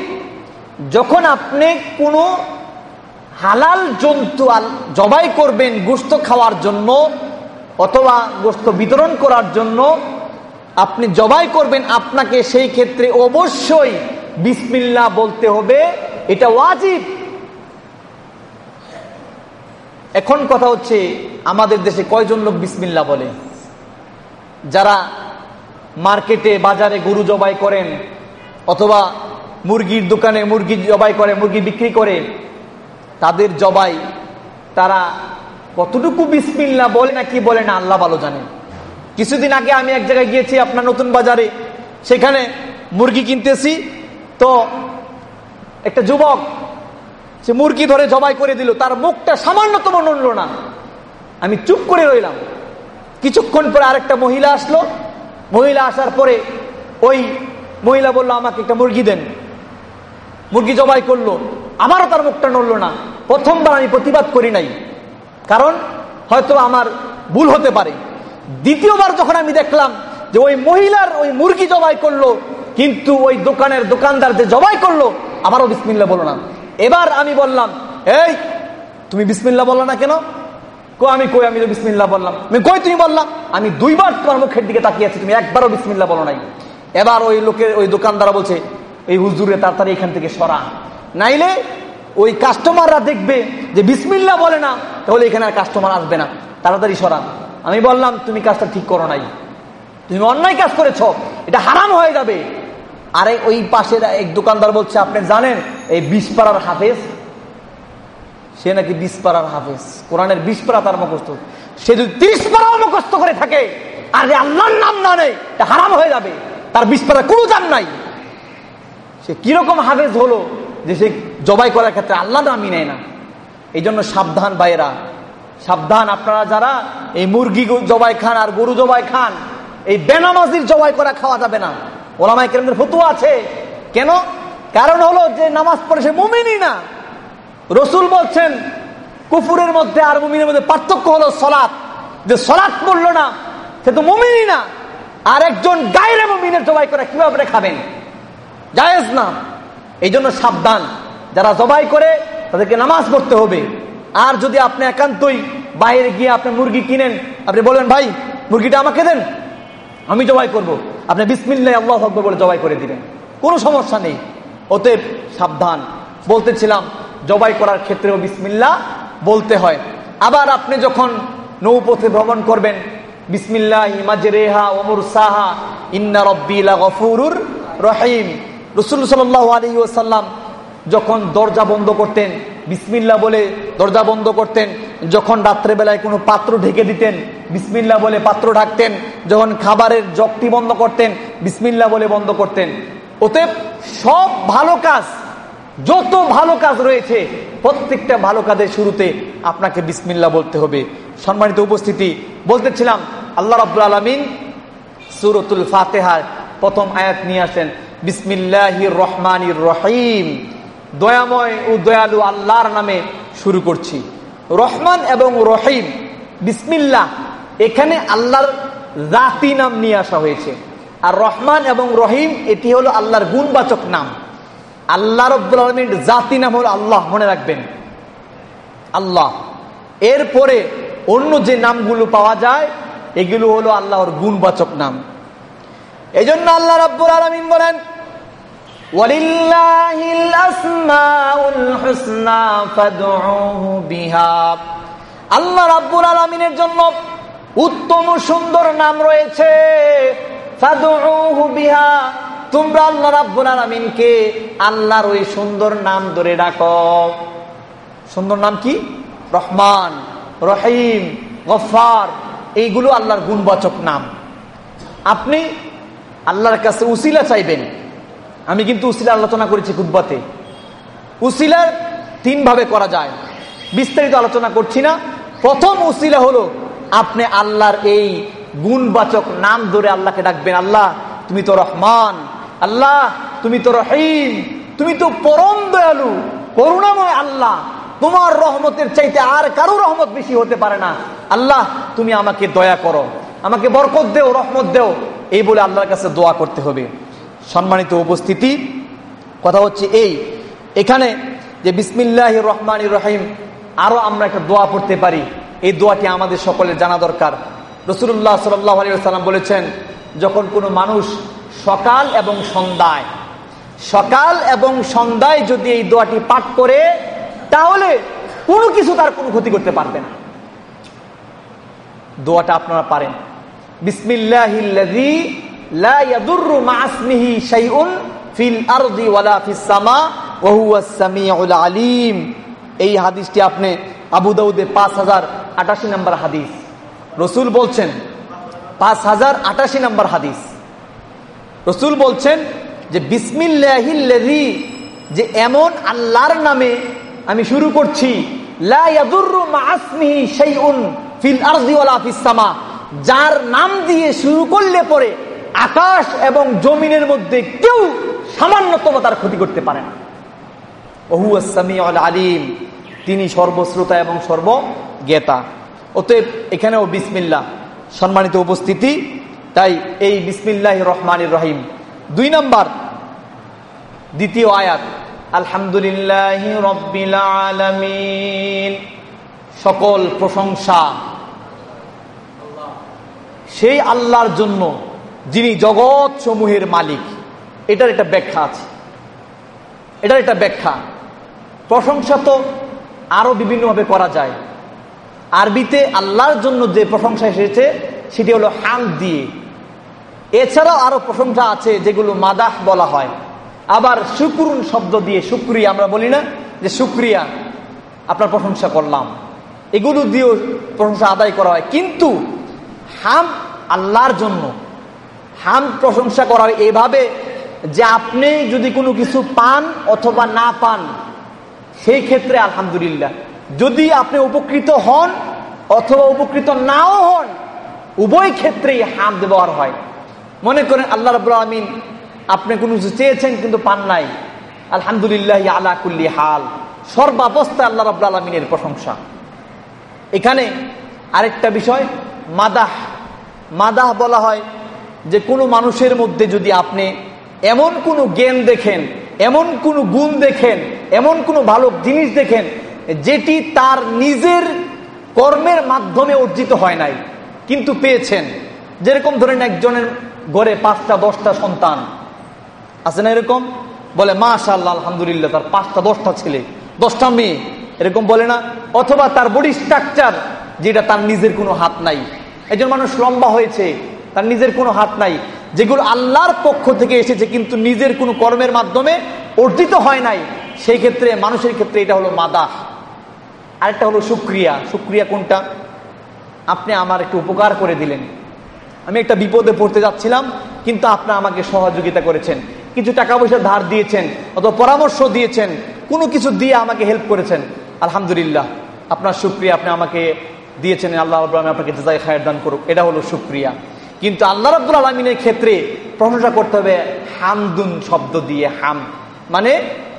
যখন আপনি কোনো হালাল জন্তু জবাই করবেন গোস্ত খাওয়ার জন্য অথবা গোস্ত বিতরণ করার জন্য, আপনি জবাই করবেন আপনাকে সেই ক্ষেত্রে অবশ্যই বিসমিল্লা বলতে হবে, এটা ওয়াজিব। এখন কথা হচ্ছে, আমাদের দেশে কয়জন লোক বিসমিল্লা বলে? যারা মার্কেটে, বাজারে গরু জবাই করেন, অথবা মুরগির দোকানে মুরগি জবাই করে, মুরগি বিক্রি করে, তাদের জবাই, তারা কতটুকু বিসমিল্লা বলে না কি বলে না, আল্লাহ ভালো জানে। কিছুদিন আগে আমি এক জায়গায় গিয়েছি আপনার নতুন বাজারে, সেখানে মুরগি কিনতেছি, তো একটা যুবক, সে মুরগি ধরে জবাই করে দিল, তার মুখটা সামান্যতম নড়ল না। আমি চুপ করে রইলাম। কিছুক্ষণ পরে আরেকটা মহিলা আসলো। মহিলা আসার পরে ওই মহিলা বলল, আমাকে একটা মুরগি দেন। মুরগি জবাই করল আমারও তার মুখটা নড়লো না। প্রথমবার আমি প্রতিবাদ করি নাই। কারণ হয়তো আমার ভুল হতে পারে। দ্বিতীয়বার যখন আমি দেখলাম যে ওই মহিলার ওই মুরগি জবাই করল, কিন্তু ওই দোকানের দোকানদার যে জবাই করল আমারও বিসমিল্লা বলো না। এবার আমি বললাম, এই, তুমি বিসমিল্লা বলল না কেন? কো, আমি কই, আমি বিসমিল্লা বললাম। আমি কই, তুমি বললাম আমি দুইবার তোমার মুখের দিকে তাকিয়েছি তুমি একবারও বিসমিল্লা বলো নাই। এবার ওই লোকের, ওই দোকানদারা বলছে এই হুজুরে তাড়াতাড়ি এখান থেকে সরা নাইলে ওই কাস্টমাররা দেখবে যে বিসমিল্লা বলে না, তাহলে এখানে আর কাস্টমার আসবে না। তাড়াতাড়ি সরা আমি বললাম, তুমি কাজটা ঠিক করো নাই। তুমি অন্যায় কাজ করেছ। এটা হারাম হয়ে যাবে। আরে ওই পাশের এক দোকানদার বলছে, আপনি জানেন, এই বিষপাড়ার হাফেজ? সে নাকি বিশ পাড়ার হাফেজ। কোরআনের বিশ পাড়া তার মুখস্থ। সে যদি তিরিশ পাড়াও মুখস্থ করে থাকে, আর আল্লাহর নাম না নেই হারাম হয়ে যাবে। তার বিশ পাড়া কোনো দাম নাই। সে কীরকম হাফেজ হলো যে সে জবাই করার ক্ষেত্রে আল্লাহ নামই নেয় না। এই জন্য সাবধান বাইরা সাবধান আপনারা যারা এই মুরগি জবাই খান আর গরু জবাই খান, এই বেনামাজির জবাই করা খাওয়া যাবে না। ওলামাই কেন্দ্রের ফতুয়া আছে। কেন? কারণ হলো যে নামাজ পড়ে সে মুমিনই না। রসুল বলছেন, কুফুরের মধ্যে আর মুমিনের মধ্যে পার্থক্য হলো সলাৎ। যে সলাৎ পড়ল না, সে তো মুমিনই না। আর একজন গায়ের মুমিনের জবাই করা কীভাবে খাবেন? জায়েজ না। এই জন্য সাবধান। যারা জবাই করে, তাদেরকে নামাজ পড়তে হবে। আর যদি আপনি একান্তই বাইরে গিয়ে আপনি মুরগি কিনেন, আপনি বলেন, ভাই, মুরগিটা আমাকে দেন, আমি জবাই করব। আপনি বিসমিল্লা আল্লাহ হকবে বলে জবাই করে দিবেন। কোনো সমস্যা নেই। অতএব সাবধান। বলতেছিলাম, জবাই করার ক্ষেত্রেও বিসমিল্লা বলতে হয়। আবার আপনি যখন নৌপথে ভ্রমণ করবেন, বিসমিল্লাহ মাজরেহা ওমর সাহা ইন্না রব্বিলা গফুরুর রহিম। রসুল সাল্লাহ আলী ওসাল্লাম যখন দরজা বন্ধ করতেন বিসমিল্লা বলে দরজা বন্ধ করতেন, যখন রাত্রেবেলায় কোনো পাত্র ঢেকে দিতেন বিসমিল্লা বলে পাত্র ঢাকতেন, যখন খাবারের জগটি বন্ধ করতেন বিসমিল্লা বলে বন্ধ করতেন। অতএব সব ভালো কাজ, যত ভালো কাজ রয়েছে, প্রত্যেকটা ভালো কাজের শুরুতে আপনাকে বিসমিল্লা বলতে হবে। সম্মানিত উপস্থিতি, বলতেছিলাম, আল্লাহ রাবুল আলমিন সুরতুল ফাতেহার প্রথম আয়াত নিয়ে আসেন। বিসমিল্লাহির রহমানির রহিম। দয়াময় ও দয়ালু আল্লাহর নামে শুরু করছি। রহমান এবং রহিম, বিসমিল্লাহ, এখানে আল্লাহর জাতি নাম নিয়ে আসা হয়েছে। আর রহমান এবং রহিম, এটি হলো আল্লাহর গুণবাচক নাম। আল্লাহ রব্বুল আলমীর জাতি নাম হলো আল্লাহ, মনে রাখবেন। আল্লাহ। এরপরে অন্য যে নামগুলো পাওয়া যায়, এগুলো হলো আল্লাহর গুণবাচক নাম। এই জন্য আল্লাহ রব্বুল আলমিন বলেন আল্লাহ রাব্বুল আলমিনের জন্য উত্তম সুন্দর নাম রয়েছে বিহা। তোমরা আল্লাহ রাব্বুল আলমিনকে আল্লাহর ওই সুন্দর নাম ধরে ডাকো। সুন্দর নাম কি? রহমান, রহিম গফার এইগুলো আল্লাহর গুণবাচক নাম। আপনি আল্লাহর কাছে উসিলা চাইবেন। আমি কিন্তু উসিলা আলোচনা করেছি খুদ্বাতে। উসিলার তিন ভাবে করা যায়। বিস্তারিত আলোচনা করছি না। প্রথম উসিলা হলো, আপনি আল্লাহর এই গুণবাচক নাম ধরে আল্লাহকে ডাকবেন, আল্লাহ, তুমি তো রহমান। আল্লাহ, তুমি তো রহিম। তুমি তো পরম দয়ালু। করুণাময় আল্লাহ। তোমার রহমতের চাইতে আর কারও রহমত বেশি হতে পারে না। আল্লাহ, তুমি আমাকে দয়া করো। আমাকে বরকত দেও, রহমত দেও। এই বলে আল্লাহর কাছে দোয়া করতে হবে। সম্মানিত উপস্থিতি, কথা হচ্ছে এই। এখানে যে বিসমিল্লাহ রহমান রহিম, আরও আমরা একটা দোয়া পড়তে পারি। এই দোয়াটি আমাদের সকলের জানা দরকার। রসুল্লাহ সাল্লাম বলেছেন, যখন কোনো মানুষ সকাল এবং সন্ধ্যায়, সকাল এবং সন্ধ্যায় যদি এই দোয়াটি পাঠ করে, তাহলে কোনো কিছু তার কোনো ক্ষতি করতে পারবে না। দোয়াটা আপনারা পারেন। লা ফিল ওয়ালা আলিম। এই হাদিসটি আপনি আবু দাউদে 5088 নম্বর হাদিস। রসুল বলছেন 5088 নম্বর হাদিস। রসুল বলছেন যে, বিসমিল্লাহিল্লাযী যে এমন আল্লাহর নামে আমি শুরু করছি, লা ইয়াদুররু মা'আসমিহি শাইউন ফিল আরদি ওয়ালা ফিস সামা। যার নাম দিয়ে শুরু করলে পরে আকাশ এবং জমিনের মধ্যে কেউ সামান্যতম তার ক্ষতি করতে পারে না। ওহু আসামি আলিম, তিনি সর্বশ্রোতা এবং সর্বজ্ঞতা। অতএব এখানেও বিসমিল্লা সম্মানিত উপস্থিতি। তাই এই বিসমিল্লাহ রহমান রহিম। দুই নম্বর, দ্বিতীয় আয়াত, আলহামদুলিল্লাহ রব্বিল আলামিন। সকল প্রশংসা সেই আল্লাহর জন্য যিনি জগৎ সমূহের মালিক, এটার একটা ব্যাখ্যা আছে। এটার একটা ব্যাখ্যা। প্রশংসা তো আরও বিভিন্নভাবে করা যায়। আরবিতে আল্লাহর জন্য যে প্রশংসা এসেছে, সেটি হলো হাম দিয়ে। এছাড়াও আরও প্রশংসা আছে যেগুলো মাদাহ বলা হয়। আবার শুক্রুন শব্দ দিয়ে শুক্রিয়া আমরা বলি না, যে শুক্রিয়া, আপনার প্রশংসা করলাম। এগুলো দিয়েও প্রশংসা আদায় করা হয়। কিন্তু হাম আল্লাহর জন্য। হাম প্রশংসা করা হয় এভাবে যে আপনি যদি কোনো কিছু পান অথবা না পান, সেই ক্ষেত্রে আলহামদুলিল্লাহ। যদি আপনি উপকৃত হন অথবা উপকৃত নাও হন, উভয় ক্ষেত্রেই হাম ব্যবহার হয়। মনে করেন, আল্লাহ রব আমিন আপনি কোনো কিছু চেয়েছেন কিন্তু পান নাই। আলহামদুলিল্লাহ আলা কুল্লি হাল। সর্বাবস্থায় আল্লাহ রব আলমিনের প্রশংসা। এখানে আরেকটা বিষয়, মাদাহ। মাদাহ বলা হয় যে কোনো মানুষের মধ্যে যদি আপনি এমন কোনো জ্ঞান দেখেন, এমন কোনো গুণ দেখেন, এমন কোনো ভালো জিনিস দেখেন, যেটি তার নিজের কর্মের মাধ্যমে অর্জিত হয় নাই, কিন্তু পেয়েছেন। যেরকম ধরেন একজনের ঘরে পাঁচটা, দশটা সন্তান। আছে না এরকম? বলে মাশা আল্লাহ আলহামদুলিল্লাহ, তার পাঁচটা, দশটা ছেলে, দশটা মেয়ে। এরকম বলে না? অথবা তার বডি স্ট্রাকচার, যেটা তার নিজের কোনো হাত নাই। একজন মানুষ লম্বা হয়েছে, তার নিজের কোনো হাত নাই, যেগুলো আল্লাহর পক্ষ থেকে এসেছে, কিন্তু নিজের কোনো কর্মের মাধ্যমে অর্জিত হয় নাই, সেই ক্ষেত্রে, মানুষের ক্ষেত্রে এটা হলো মাদা আরেকটা হলো সুক্রিয়া। সুক্রিয়া কোনটা? আপনি আমার একটু উপকার করে দিলেন। আমি একটা বিপদে পড়তে যাচ্ছিলাম, কিন্তু আপনি আমাকে সহযোগিতা করেছেন। কিছু টাকা পয়সা ধার দিয়েছেন, অথবা পরামর্শ দিয়েছেন, কোনো কিছু দিয়ে আমাকে হেল্প করেছেন। আলহামদুলিল্লাহ, আপনার সুক্রিয়া, আপনি আমাকে দিয়েছেন, আল্লাহ আমি আপনাকে জেজাই খায়ের দান করুক। এটা হলো সুক্রিয়া কিন্তু আল্লাহ রব্দুল আলমিনের ক্ষেত্রে প্রশংসা করতে হবে হামদুন শব্দ দিয়ে, হাম। মানে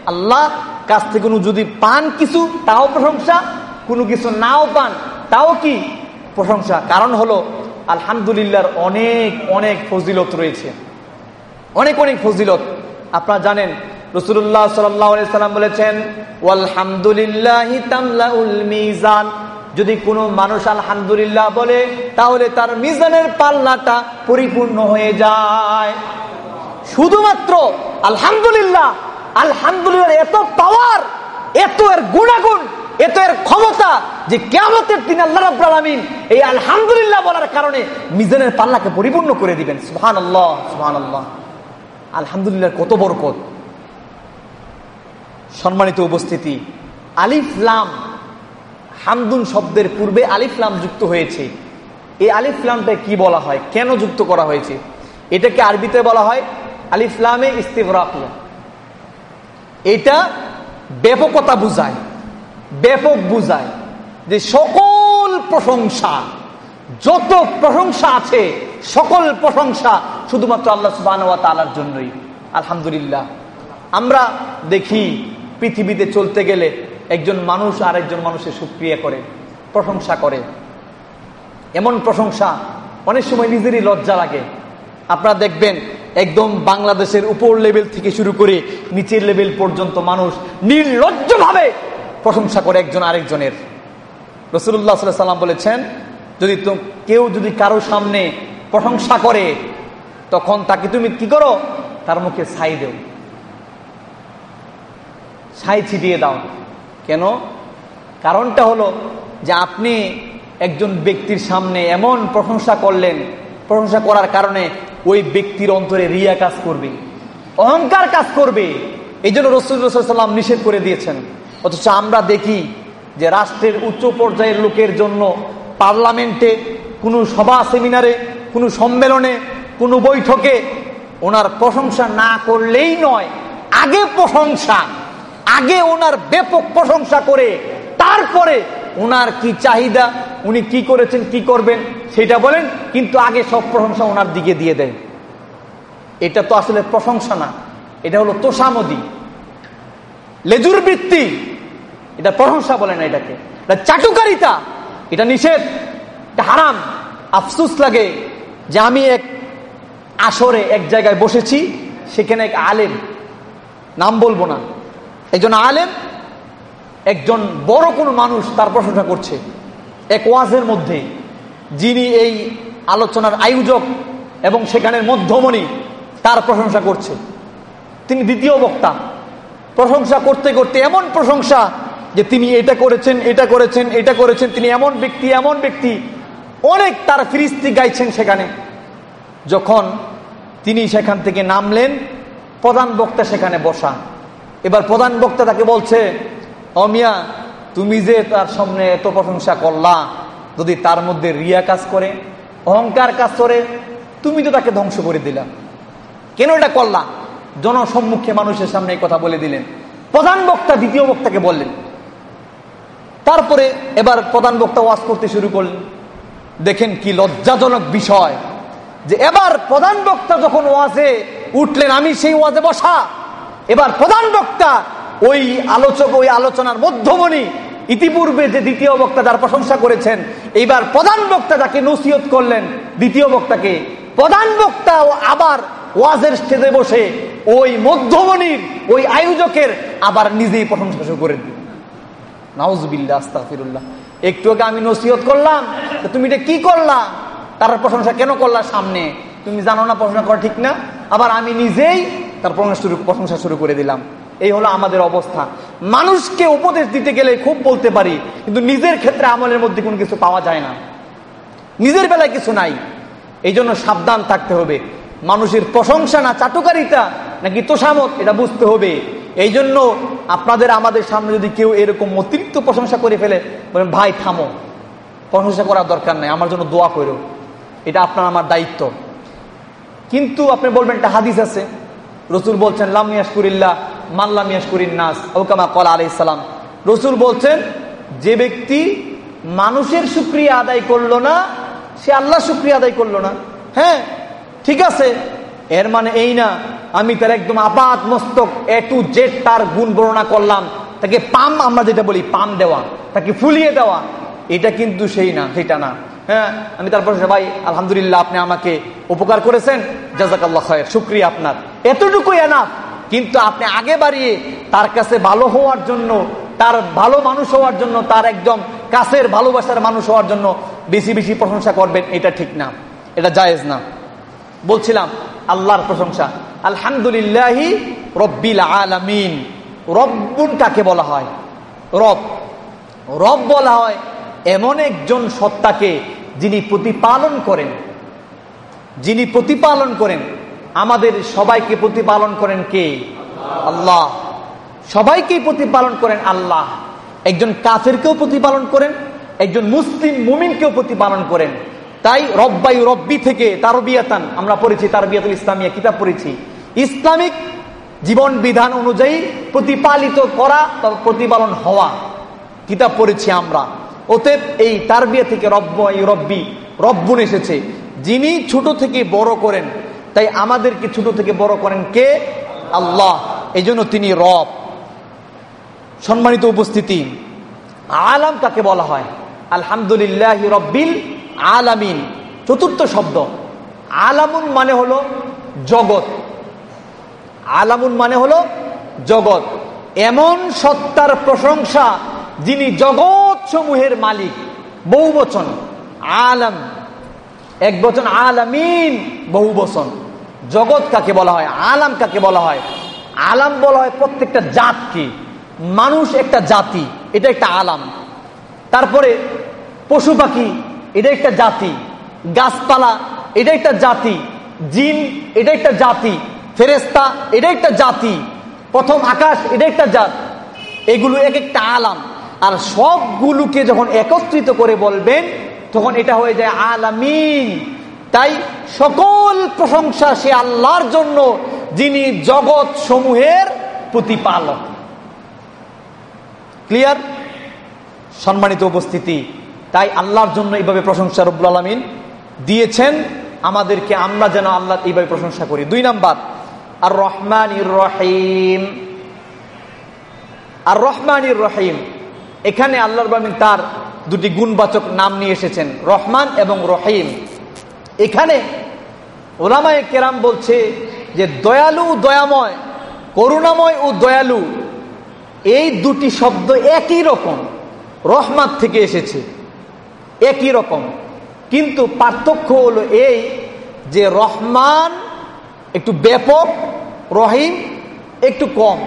আল্লাহ কাছ থেকে যদি পান কিছু, তাও প্রশংসা, কোনো কিছু নাও পান, তাও কি প্রশংসা? কারণ হলো আলহামদুলিল্লাহর অনেক অনেক ফজিলত রয়েছে। অনেক অনেক ফজিলত। আপনারা জানেন রসুল্লাহ সাল্লাম বলেছেন, ওয়ালহামদুলিল্লাহ যদি কোনো মানুষ আলহামদুলিল্লাহ বলে, তাহলে তার মিজানের পাল্লাটা পরিপূর্ণ হয়ে যায়। শুধুমাত্র আলহামদুলিল্লাহ আলহামদুলিল্লাহ এত পাওয়ার এত এর গুণাগুণ, এত এর ক্ষমতা যে কেমতের দিন আল্লাহ রাব্বুল এই আলহামদুলিল্লাহ বলার কারণে মিজানের পাল্লাকে পরিপূর্ণ করে দিবেন। সুবহানাল্লাহ সুবহানাল্লাহ। আলহামদুলিল্লাহ কত বরকত। সম্মানিত উপস্থিতি আলিফলাম হামদুন শব্দের পূর্বে আলিফলাম যুক্ত হয়েছে। এই আলিফলামটা কি বলা হয়? কেন যুক্ত করা হয়েছে? এটাকে আরবিতে বলা হয় আলিফলামে ইস্তিফরাকিয়া এটা ব্যাপকতা বুঝায়, ব্যাপক বুঝায় যে সকল প্রশংসা, যত প্রশংসা আছে, সকল প্রশংসা শুধুমাত্র আল্লাহ সুবাহ জন্যই। আলহামদুলিল্লাহ। আমরা দেখি পৃথিবীতে চলতে গেলে একজন মানুষ আর একজন মানুষের সুক্রিয়া করে, প্রশংসা করে। এমন প্রশংসা অনেক সময় নিজেরই লজ্জা লাগে। আপনারা দেখবেন একদম বাংলাদেশের উপর লেভেল থেকে শুরু করে নিচের লেভেল পর্যন্ত মানুষ নির্লজ্জভাবে প্রশংসা করে একজন আরেকজনের। রসুল্লাহ সাল্লাম বলেছেন, যদি তো কেউ যদি কারও সামনে প্রশংসা করে, তখন তাকে তুমি কি করো? তার মুখে ছাই দেও। ছাই ছিটিয়ে দাও। কেন? কারণটা হলো যে আপনি একজন ব্যক্তির সামনে এমন প্রশংসা করলেন, প্রশংসা করার কারণে ওই ব্যক্তির অন্তরে রিয়া কাজ করবে, অহংকার কাজ করবে। এই জন্য রসুল্লাহাম নিষেধ করে দিয়েছেন। অথচ আমরা দেখি যে রাষ্ট্রের উচ্চ পর্যায়ের লোকের জন্য পার্লামেন্টে, কোনো সভা সেমিনারে, কোনো সম্মেলনে, কোনো বৈঠকে ওনার প্রশংসা না করলেই নয়, আগে প্রশংসা। আগে ওনার ব্যাপক প্রশংসা করে, তারপরে ওনার কি চাহিদা, উনি কি করেছেন, কি করবেন, সেটা বলেন, কিন্তু আগে সব প্রশংসা ওনার দিকে দিয়ে দেয় এটা তো আসলে প্রশংসা না, এটা হলো তোষামদি। লেজুর বৃত্তি, এটা প্রশংসা বলে না এটাকে। চাটুকারিতা, এটা নিষেধ, এটা হারাম, আফসুস লাগে যে আমি এক আসরে এক জায়গায় বসেছি, সেখানে এক আলেম, নাম বলব না। একজন আলেম, একজন বড় কোনো মানুষ তার প্রশংসা করছে। এক ওয়াজের মধ্যে যিনি এই আলোচনার আয়োজক এবং সেখানের মধ্যমণি তার প্রশংসা করছে। তিনি দ্বিতীয় বক্তা। প্রশংসা করতে করতে এমন প্রশংসা যে তিনি এটা করেছেন এটা করেছেন এটা করেছেন, তিনি এমন ব্যক্তি এমন ব্যক্তি। অনেক তার ফিরিস্তি গাইছেন সেখানে। যখন তিনি সেখান থেকে নামলেন, প্রধান বক্তা সেখানে বসা। এবার প্রধান বক্তা তাকে বলছে অমিয়া তুমি যে তার সামনে এত প্রশংসা করলা, যদি তার মধ্যে রিয়া কাজ করে, অহংকার কাজ করে, তুমি তো তাকে ধ্বংস করে দিলা। কেন এটা করলা? জনসম্মুখে মানুষের সামনে কথা বলে দিলেন। প্রধান বক্তা দ্বিতীয় বক্তাকে বললেন। তারপরে এবার প্রধান বক্তা ওয়াজ করতে শুরু করলেন। দেখেন কি লজ্জাজনক বিষয়, যে এবার প্রধান বক্তা যখন ওয়াজে উঠলেন, আমি সেই ওয়াজে বসা। এবার প্রধান বক্তা, ওই আলোচক, ওই আলোচনার মধ্যমণি, ইতিপূর্বে যে দ্বিতীয় বক্তা যার প্রশংসা করেছেন, এইবার প্রধান বক্তা যাকে নসিহত করলেন দ্বিতীয় বক্তাকে। প্রধান বক্তা ও আবার ওয়াজের স্টেজে বসে ওই মধ্যমণির, ওই আয়োজকের আবার নিজেই প্রশংসা শুরু করে দিল নাউজবিল্লা আস্তাফিরুল্লাহ একটু আগে আমি নসিহত করলাম তুমি এটা কি করলা? তার প্রশংসা কেন করলা সামনে? তুমি জানো না প্রশংসা করা ঠিক না? আবার আমি নিজেই তার শুরু, প্রশংসা শুরু করে দিলাম। এই হলো আমাদের অবস্থা। মানুষকে উপদেশ দিতে গেলে খুব বলতে পারি, কিন্তু নিজের ক্ষেত্রে আমলের মধ্যে কোনো কিছু পাওয়া যায় না। নিজের বেলায় কিছু নাই। এই জন্য সাবধান থাকতে হবে। মানুষের প্রশংসা না চাটুকারিতা, নাকি তোষামত, এটা বুঝতে হবে। এই জন্য আপনাদের আমাদের সামনে যদি কেউ এরকম অতিরিক্ত প্রশংসা করে ফেলে, বলেন, ভাই, থামো। প্রশংসা করার দরকার নাই, আমার জন্য দোয়া করো। এটা আপনার, আমার দায়িত্ব। কিন্তু আপনি বলবেন একটা হাদিস আছে। রসুল বলছেন লামিয়াসকুরিল্লাহ মাল্লামিয়াসকুরিন নাস ওকামা কলা আলি রসুল বলছেন, যে ব্যক্তি মানুষের সুক্রিয়া আদায় করল না, সে আল্লাহ সুক্রিয়া আদায় করল না। হ্যাঁ ঠিক আছে, এর মানে এই না, আমি তার একদম আপাত মস্তক এ টু জেড তার গুণ বর্ণনা করলাম। তাকে পাম আমরা যেটা বলি, পাম দেওয়া, তাকে ফুলিয়ে দেওয়া। এটা কিন্তু সেই না, সেটা না। হ্যাঁ আমি তারপর ভাই, আলহামদুলিল্লাহ আপনি আমাকে উপকার করেছেন। জাজাকাল্লাহ খায়ের। শুক্রিয়া আপনার। এতটুকুই এনা কিন্তু আপনি আগে বাড়িয়ে তার কাছে ভালো হওয়ার জন্য, তার ভালো মানুষ হওয়ার জন্য, তার একদম কাছের ভালোবাসার মানুষ হওয়ার জন্য বেশি বেশি প্রশংসা করবেন, এটা ঠিক না। এটা জায়েজ না। বলছিলাম, আল্লাহর প্রশংসা। আলহামদুলিল্লাহি রব্বিল আলামিন। রব্বুন কাকে বলা হয়। রব। রব বলা হয় এমন একজন সত্তাকে যিনি প্রতিপালন করেন। যিনি প্রতিপালন করেন। আমাদের সবাইকে প্রতিপালন করেন কে? আল্লাহ। সবাইকে প্রতিপালন করেন আল্লাহ। একজন কাফেরকেও প্রতিপালন করেন, একজন মুসলিম মুমিনকেও প্রতিপালন করেন। তাই রব্বাই রব্বি থেকে তারবিয়াতান, আমরা পড়েছি তারবিয়াতুল ইসলামিয়া, কিতাব পড়েছি। ইসলামিক জীবন বিধান অনুযায়ী প্রতিপালিত করা প্রতিপালন হওয়া। কিতাব পড়েছি আমরা। ওতে এই তারবিয়া থেকে রব্ব রব্বি, রব্বুন এসেছে। যিনি ছোট থেকে বড় করেন, তাই আমাদেরকে ছোট থেকে বড় করেন কে? আল্লাহ। এই তিনি রব। সম্মানিত উপস্থিতি, আলাম কাকে বলা হয়? আলহামদুলিল্লাহ রব্বিল আলামিন। চতুর্থ শব্দ, আলামুন মানে হলো জগৎ। আলামুন মানে হলো জগৎ। এমন সত্তার প্রশংসা যিনি জগৎ সমূহের মালিক বহু বচন আলাম এক বচন আলামিন বহু বচন জগৎ কাকে বলা হয়? আলাম কাকে বলা হয়? আলাম বলা হয় প্রত্যেকটা জাতকে। মানুষ একটা জাতি, এটা একটা আলাম। তারপরে পশু পাখি, এটা একটা জাতি। গাছপালা, এটা একটা জাতি। জিন, এটা একটা জাতি। ফেরেস্তা এটা একটা জাতি। প্রথম আকাশ, এটা একটা জাত। এগুলো এক একটা আলাম। আর সবগুলোকে যখন একত্রিত করে বলবেন, তখন এটা হয়ে যায় আলামিন। তাই সকল প্রশংসা সে আল্লাহর জন্য, যিনি জগৎ সমূহের প্রতিপালক। ক্লিয়ার? সম্মানিত উপস্থিতি, তাই আল্লাহর জন্য এইভাবে প্রশংসা রব্বুল আলমিন দিয়েছেন। আমাদেরকে আমরা যেন আল্লাহ এইভাবে প্রশংসা করি। দুই নাম্বার আর রহমান রহিম। আর রহমান রহিম এখানে আল্লাহ রহমিন তার দুটি গুণবাচক নাম নিয়ে এসেছেন, রহমান এবং রহিম। এখানে ওলামায় কেরাম বলছে যে দয়ালু দয়াময়, করুণাময় ও দয়ালু, এই দুটি শব্দ একই রকম রহমাত থেকে এসেছে, একই রকম। কিন্তু পার্থক্য হলো এই যে রহমান একটু ব্যাপক, রহিম একটু কম।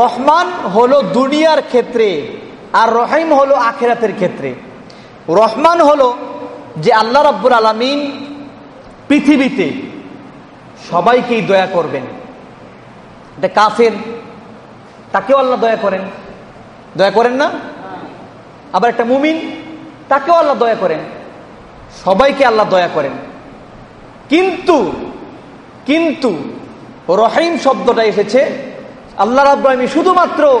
রহমান হলো দুনিয়ার ক্ষেত্রে আর রহিম হলো আখেরাতের ক্ষেত্রে। রহমান হলো যে আল্লাহ রব্বুর আলমিন পৃথিবীতে সবাইকেই দয়া করবেন। এটা কাফের, তাকেও আল্লাহ দয়া করেন। দয়া করেন না? আবার একটা মুমিন, তাকেও আল্লাহ দয়া করেন। সবাইকে আল্লাহ দয়া করেন। কিন্তু কিন্তু রহিম শব্দটা এসেছে, আল্লাহ রাব্রাহিম শুধুমাত্র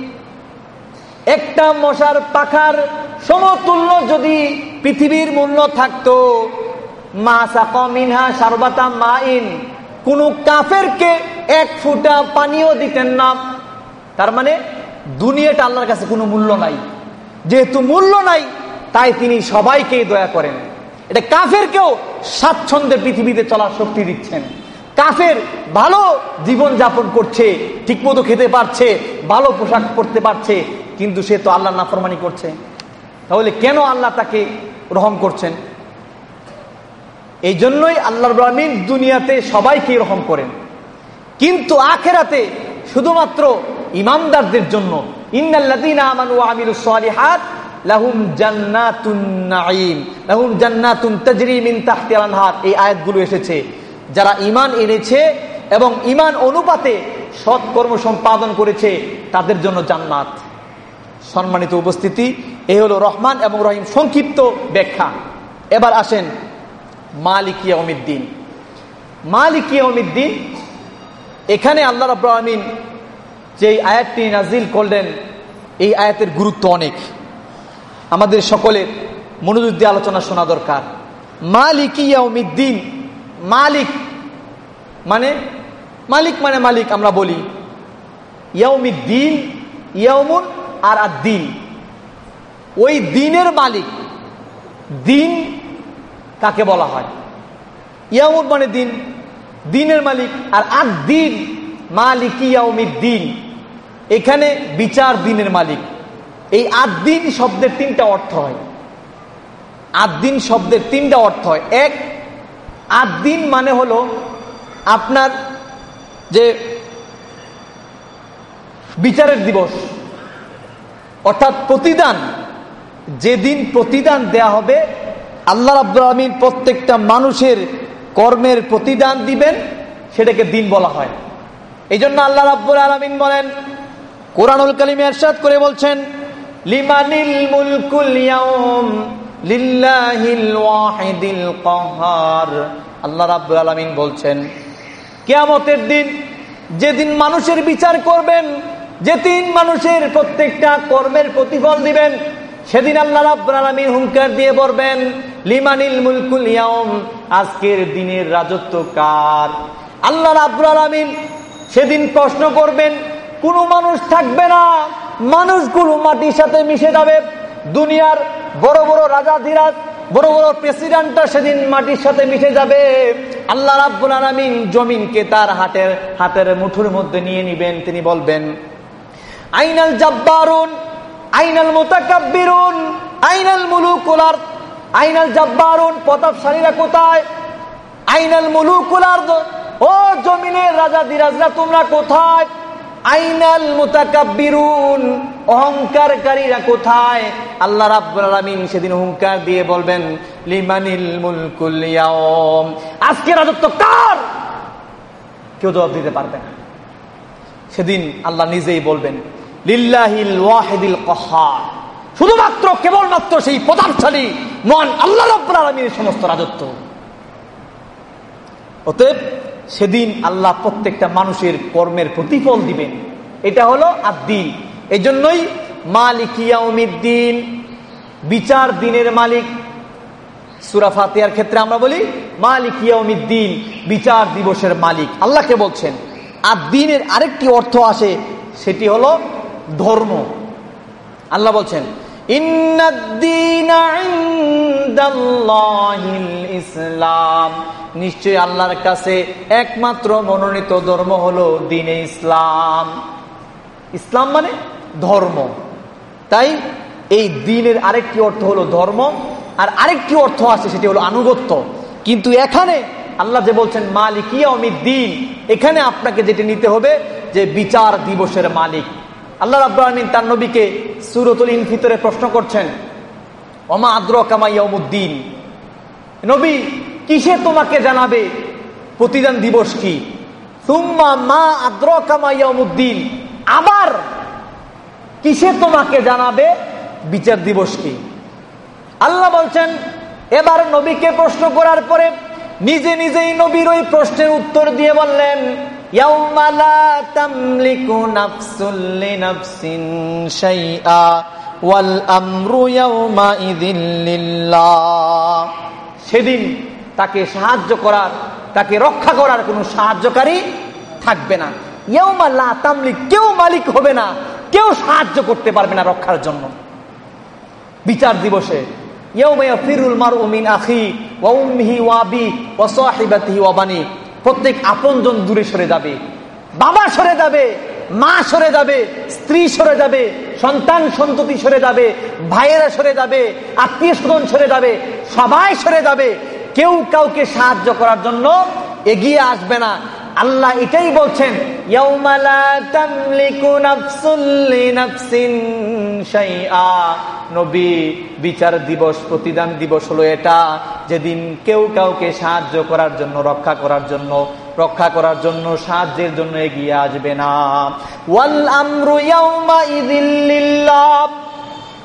একটা মশার পাখার সমতুল্য যদি পৃথিবীর মূল্য থাকতো। মা সাকা মিনহা শারবাতা মাইন। কোন কাফেরকে এক ফুটা পানিও দিতেন না। তার মানে দুনিয়াটা আল্লাহর কাছে কোনো মূল্য নাই। যেহেতু মূল্য নাই, তাই তিনি সবাইকে দয়া করেন। এটা কাফেরকেও স্বাচ্ছন্দ্যে পৃথিবীতে চলার শক্তি দিচ্ছেন। কাফের ভালো জীবন যাপন করছে, ঠিকমতো খেতে পারছে, ভালো পোশাক পরতে পারছে কিন্তু সে তো আল্লাহ নাফরমানি করছে। তাহলে কেন আল্লাহ তাকে রহম করছেন? এই জন্যই আল্লাহ রহমিন দুনিয়াতে সবাইকে রহম করেন। কিন্তু আখেরাতে শুধুমাত্র ইমানদারদের জন্য আয়াতগুলো এসেছে। যারা ঈমান এনেছে এবং ঈমান অনুপাতে সৎ কর্ম সম্পাদন করেছে, তাদের জন্য জান্নাত। সম্মানিত উপস্থিতি এই হলো রহমান এবং রহিম সংক্ষিপ্ত ব্যাখ্যা। এবার আসেন মালিকিয়া অমিদ্দিন মালিকিয়া অমিদ্দিন এখানে আল্লাহ রবিন যে আয়াতটি নাজিল করলেন, এই আয়াতের গুরুত্ব অনেক। আমাদের সকলের মনোযোগ দিয়ে আলোচনা শোনা দরকার। মালিকিয়া অমিদ্দিন মালিক মানে মালিক মানে মালিক আমরা বলি। ইয়াউমিদ্দিন, ইয়াউমুন আর আর দিন। ওই দিনের মালিক, দিন কাকে বলা হয়? ইয়ামুদ মানে দিন, দিনের মালিক, আর আদ দিন মালিক দিন এখানে বিচার দিনের মালিক। এই আদ দিন শব্দের তিনটা অর্থ হয়। আদ দিন শব্দের তিনটা অর্থ হয়। এক আদ দিন মানে হলো আপনার যে বিচারের দিবস। অর্থাৎ প্রতিদান, যেদিন প্রতিদান দেয়া হবে, আল্লাহ আব্দুল আলমিন প্রত্যেকটা মানুষের কর্মের প্রতিদান দিবেন, সেটাকে দিন বলা হয়। এই জন্য আল্লাহ রাব্বুল আলমিন বলেন, কোরআনুল কালিমে এরশাদ করে বলছেন, লিমানিল মুলকুল আল্লাহ আলামিন বলছেন, কিয়ামতের দিন যেদিন মানুষের বিচার করবেন যেদিন মানুষের প্রত্যেকটা কর্মের প্রতিফল দিবেন, সেদিন আল্লাহ রাব্বুল হুঙ্কার দিয়ে বলবেন, লিমানিল মুলকুল ইয়াউম, আজকের দিনের রাজত্ব কার? আল্লাহ রাব্বুল আলামিন সেদিন প্রশ্ন করবেন, কোনো মানুষ থাকবে না মানুষগুলো মাটির সাথে মিশে যাবে, দুনিয়ার বড় বড় রাজা ধীরাজ বড় বড় প্রেসিডেন্টটা সেদিন মাটির সাথে মিশে যাবে। আল্লাহ রাব্বুল আলামিন জমিনকে তার হাতের হাতের মুঠুর মধ্যে নিয়ে নিবেন, তিনি বলবেন আইনাল জাব্বারুন, আইনাল মুতাকাব্বিরুন, আইনাল মুলুকুলার আইনাল জাব্বারুন, প্রতাপশালীরা কোথায়? আইনাল মুলুকুলার ও জমিনের রাজা দিরাজরা, তোমরা কোথায়? আইনাল মুতাকাব্বিরুন, অহংকারকারীরা কোথায়? আল্লাহ রাব্বুল আলামিন সেদিন হুঙ্কার দিয়ে বলবেন, লিমানিল মুলকুল ইয়াউম। আজকে রাজত্ব কার? কেউ জবাব দিতে পারবে না। সেদিন আল্লাহ নিজেই বলবেন লিল্লাহিল শুধুমাত্র কেবলমাত্র সেই প্রতাপশালী মন আল্লাহ রাব্বুল আলামিনের সমস্ত রাজত্ব। অতএব সেদিন আল্লাহ প্রত্যেকটা মানুষের কর্মের প্রতিফল দিবেন। এটা হলো আদিন এই জন্যই মালিকিয়াউমিদ্দিন বিচার দিনের মালিক। সুরা ফাতিয়ার ক্ষেত্রে আমরা বলি মালিকিয়াউমিদ্দিন বিচার দিবসের মালিক। আল্লাহকে বলছেন। আর দিনের আরেকটি অর্থ আসে, সেটি হলো ধর্ম। আল্লাহ বলছেন ইসলাম। নিশ্চয় আল্লাহর কাছে একমাত্র মনোনীত ধর্ম হলো দিনে ইসলাম। ইসলাম মানে ধর্ম। তাই এই দিনের আরেকটি অর্থ হলো ধর্ম, আর আরেকটি অর্থ আছে সেটি হলো আনুগত্য। কিন্তু এখানে আল্লাহ যে বলছেন, মালিকিয়া অমিত দিন এখানে আপনাকে যেটি নিতে হবে যে বিচার দিবসের মালিক। আল্লাহ রাব্বাহিন তার নবীকে সুরতুল ইনফিতরে প্রশ্ন করছেন অমা আদ্র কামাইয়ামুদ্দিন নবী, কিসে তোমাকে জানাবে প্রতিদান দিবস কি? তুম্মা মা আদ্র কামাইয়ামুদ্দিন আবার কিসে তোমাকে জানাবে বিচার দিবস কি? আল্লাহ বলছেন, এবার নবীকে প্রশ্ন করার পরে নিজে নিজেই নবীর ওই প্রশ্নের উত্তর দিয়ে বললেন সেদিন তাকে সাহায্য করার, তাকে রক্ষা করার কোনো সাহায্যকারী থাকবে না। ইয়ৌমাল্লা তামলিক, কেউ মালিক হবে না, কেউ সাহায্য করতে পারবে না রক্ষার জন্য। বিচার দিবসে ফিরুল মার উমিন আখি ওয়াউমিহি ওয়াবি ওয়াসাহিবাতিহি ওয়াবানি প্রত্যেক আপনজন দূরে সরে যাবে। বাবা সরে যাবে, মা সরে যাবে, স্ত্রী সরে যাবে, সন্তান সন্ততি সরে যাবে, ভাইয়েরা সরে যাবে, আত্মীয় স্বজন সরে যাবে, সবাই সরে যাবে। কেউ কাউকে সাহায্য করার জন্য এগিয়ে আসবে না। আল্লাহ এটাই বলছেন নবী, বিচার দিবস, প্রতিদান দিবস হলো এটা, যেদিন কেউ কাউকে সাহায্য করার জন্য, রক্ষা করার জন্য, রক্ষা করার জন্য সাহায্যের জন্য এগিয়ে আসবে না। আমরু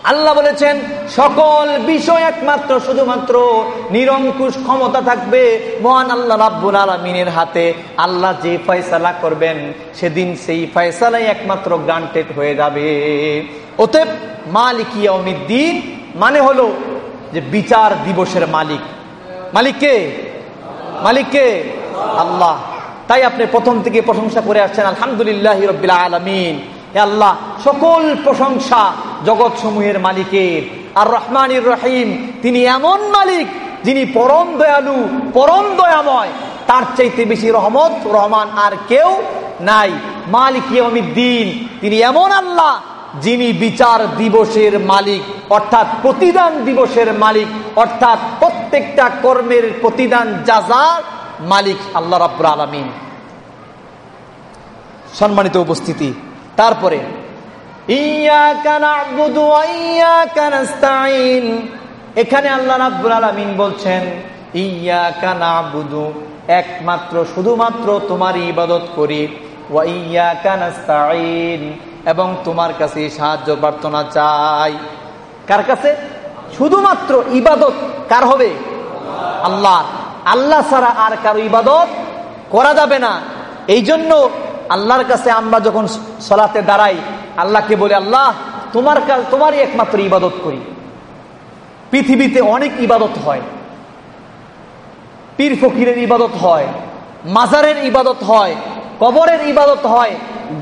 আল্লাহ বলেছেন, সকল বিষয় একমাত্র, শুধুমাত্র নিরঙ্কুশ ক্ষমতা থাকবে মহান আল্লাহ রাব্বুল আলমিনের হাতে। আল্লাহ যে ফয়সালা করবেন, সেদিন সেই ফয়সালাই একমাত্র গ্রান্টেড হয়ে যাবে। অতএব মালিকিয়মিদ্দিন মানে হলো যে বিচার দিবসের মালিক। মালিককে মালিককে আল্লাহ। তাই আপনি প্রথম থেকে প্রশংসা করে আসছেন, আলহামদুলিল্লাহ রবিল্লা আলমিন। আল্লাহ, সকল প্রশংসা জগৎ সমূহের মালিকের। আর রহমানির রহিম, তিনি এমন মালিক যিনি পরম দয়ালু, পরম দয়াময়। তার চাইতে বেশি রহমত, রহমান আর কেউ নাই। মালিক দিন তিনি এমন আল্লাহ যিনি বিচার দিবসের মালিক, অর্থাৎ প্রতিদান দিবসের মালিক, অর্থাৎ প্রত্যেকটা কর্মের প্রতিদান যাজার মালিক আল্লাহ রাব্বুল আলমিন। সম্মানিত উপস্থিতি তারপরে এখানে আল্লাহ রাব্বুল আলামিন বলছেন ইয়া কানা বুধু একমাত্র, শুধুমাত্র তোমার ইবাদত করি। এবং তোমার কাছে সাহায্য প্রার্থনা চাই। কার কাছে? শুধুমাত্র ইবাদত কার হবে? আল্লাহ আল্লাহ ছাড়া আর কারও ইবাদত করা যাবে না। এই জন্য আল্লাহর কাছে আমরা যখন সলাতে দাঁড়াই, আল্লাহকে বলে, আল্লাহ, তোমার তোমারই একমাত্র ইবাদত করি। পৃথিবীতে অনেক ইবাদত হয়। পীর ফকিরের ইবাদত হয়, মাজারের ইবাদত হয়, কবরের ইবাদত হয়,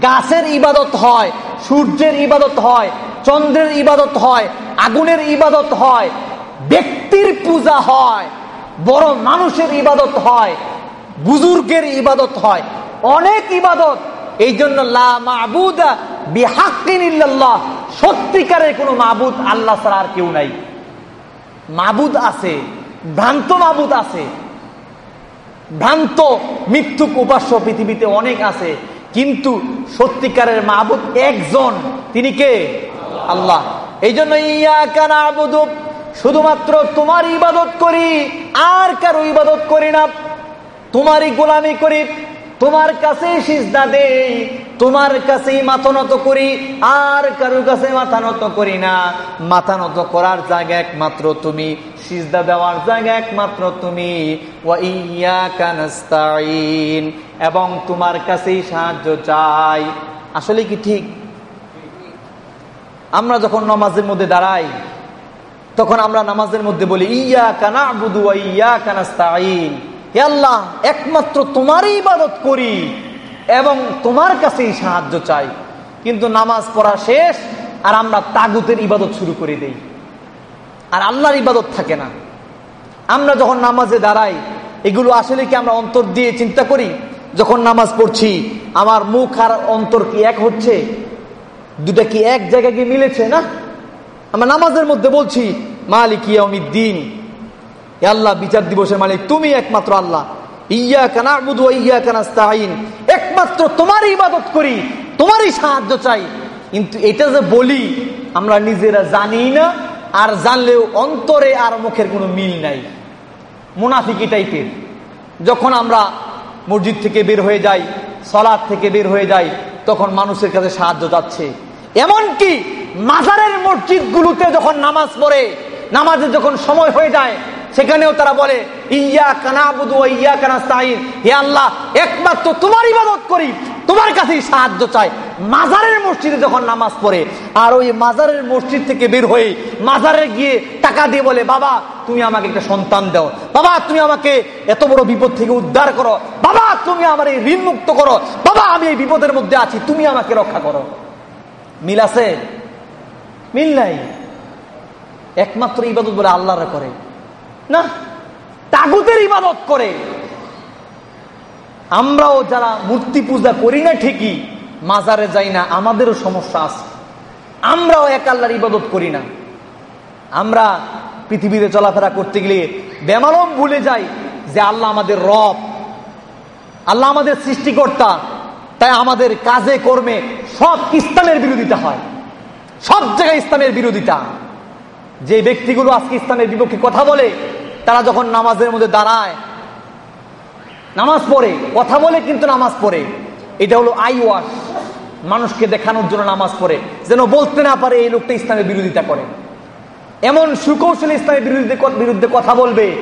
গাছের ইবাদত হয়, সূর্যের ইবাদত হয়, চন্দ্রের ইবাদত হয়, আগুনের ইবাদত হয়, ব্যক্তির পূজা হয়, বড় মানুষের ইবাদত হয়, বুজুর্গের ইবাদত হয় অনেক ইবাদত। এই জন্য সত্যিকারের কোন মাবুদ আল্লাহ ছাড়া আর কেউ নাই। মাবুদ আছে, ভ্রান্ত মাবুদ আছে। ভ্রান্ত, মিথ্যুক উপাস্য পৃথিবীতে অনেক আছে। কিন্তু সত্যিকারের মাহবুদ একজন, তিনি কে? আল্লাহ। এই জন্য শুধুমাত্র তোমার ইবাদত করি, আর কারও ইবাদত করি না। তোমারই গোলামি করি তোমার কাছে সিজদা দেই, তোমার কাছেই মাথা নত করি, আর কারও কাছে মাথা নত করি না। মাথা নত করার জায়গা একমাত্র তুমি, সিজদা দেওয়ার জায়গা একমাত্র তুমি। এবং তোমার কাছেই সাহায্য চাই। আসলে কি ঠিক? আমরা যখন নামাজের মধ্যে দাঁড়াই, তখন আমরা নামাজের মধ্যে বলি ইয়া কানা বুধু ইয়া কানাস্তাইন আল্লাহ, একমাত্র তোমারই ইবাদত করি এবং তোমার কাছেই সাহায্য চাই। কিন্তু নামাজ পড়া শেষ আর আমরা তাগুতের ইবাদত শুরু করে দেই। আর আল্লাহর ইবাদত থাকে না। আমরা যখন নামাজে দাঁড়াই, এগুলো আসলে কি আমরা অন্তর দিয়ে চিন্তা করি? যখন নামাজ পড়ছি, আমার মুখ আর অন্তর কি এক হচ্ছে? দুটা কি এক জায়গায় গিয়ে মিলেছে না? আমরা নামাজের মধ্যে বলছি, মালিক দিন আল্লাহ বিচার দিবসের মালিক, তুমি একমাত্র আল্লাহ। ইয়া কানা বুধু ইয়া কানাস্তাহিন একমাত্র তোমারই ইবাদত করি, তোমারই সাহায্য চাই। কিন্তু এটা যে বলি, আমরা নিজেরা জানি না, আর জানলেও অন্তরে আর মুখের কোনো মিল নাই। মুনাফিকি টাইপের। যখন আমরা মসজিদ থেকে বের হয়ে যাই সলাদ থেকে বের হয়ে যাই, তখন মানুষের কাছে সাহায্য যাচ্ছে। এমনকি মাজারের মসজিদগুলোতে যখন নামাজ পড়ে নামাজের যখন সময় হয়ে যায় সেখানেও তারা বলে ইয়া কানা বুধু ইয়া কানা সাইন হে আল্লাহ, একমাত্র তোমার ইবাদত করি, তোমার কাছেই সাহায্য চাই। মাজারের মসজিদে যখন নামাজ পড়ে, আর ওই মাজারের মসজিদ থেকে বের হয়ে মাজারে গিয়ে টাকা দিয়ে বলে, বাবা, তুমি আমাকে একটা সন্তান দাও। বাবা, তুমি আমাকে এত বড় বিপদ থেকে উদ্ধার করো। বাবা, তুমি আমার এই ঋণ মুক্ত করো। বাবা, আমি এই বিপদের মধ্যে আছি। তুমি আমাকে রক্ষা করো। মিল আছে? মিল নাই? একমাত্র ইবাদত বলে আল্লাহরা করে। না, তাগুতের ইবাদত করে। আমরাও যারা মূর্তি পূজা করি না ঠিকই, মাজারে যাই না, আমাদেরও সমস্যা আছে। আমরাও এক আল্লাহর ইবাদত করি না। আমরা পৃথিবীতে চলাফেরা করতে গেলে বেমালম ভুলে যাই যে আল্লাহ আমাদের রব, আল্লাহ আমাদের সৃষ্টিকর্তা, তাই আমাদের কাজে, কর্মে সব ইসলামের বিরোধিতা হয়। সব জায়গায় ইসলামের বিরোধিতা। যে ব্যক্তিগুলো আজকে ইসলামের বিপক্ষে কথা বলে, তারা যখন নামাজের মধ্যে দাঁড়ায়, নামাজ পড়ে, কথা বলে কিন্তু নামাজ পড়ে। এটা হলো আই ওয়াশ, মানুষকে দেখানোর জন্য নামাজ পড়ে। যেন বলতে না পারে এই লোকটা ইসলামের বিরোধিতা করে। এমন সুকৌশল ইসলামের বিরুদ্ধে বিরুদ্ধে কথা বলবে,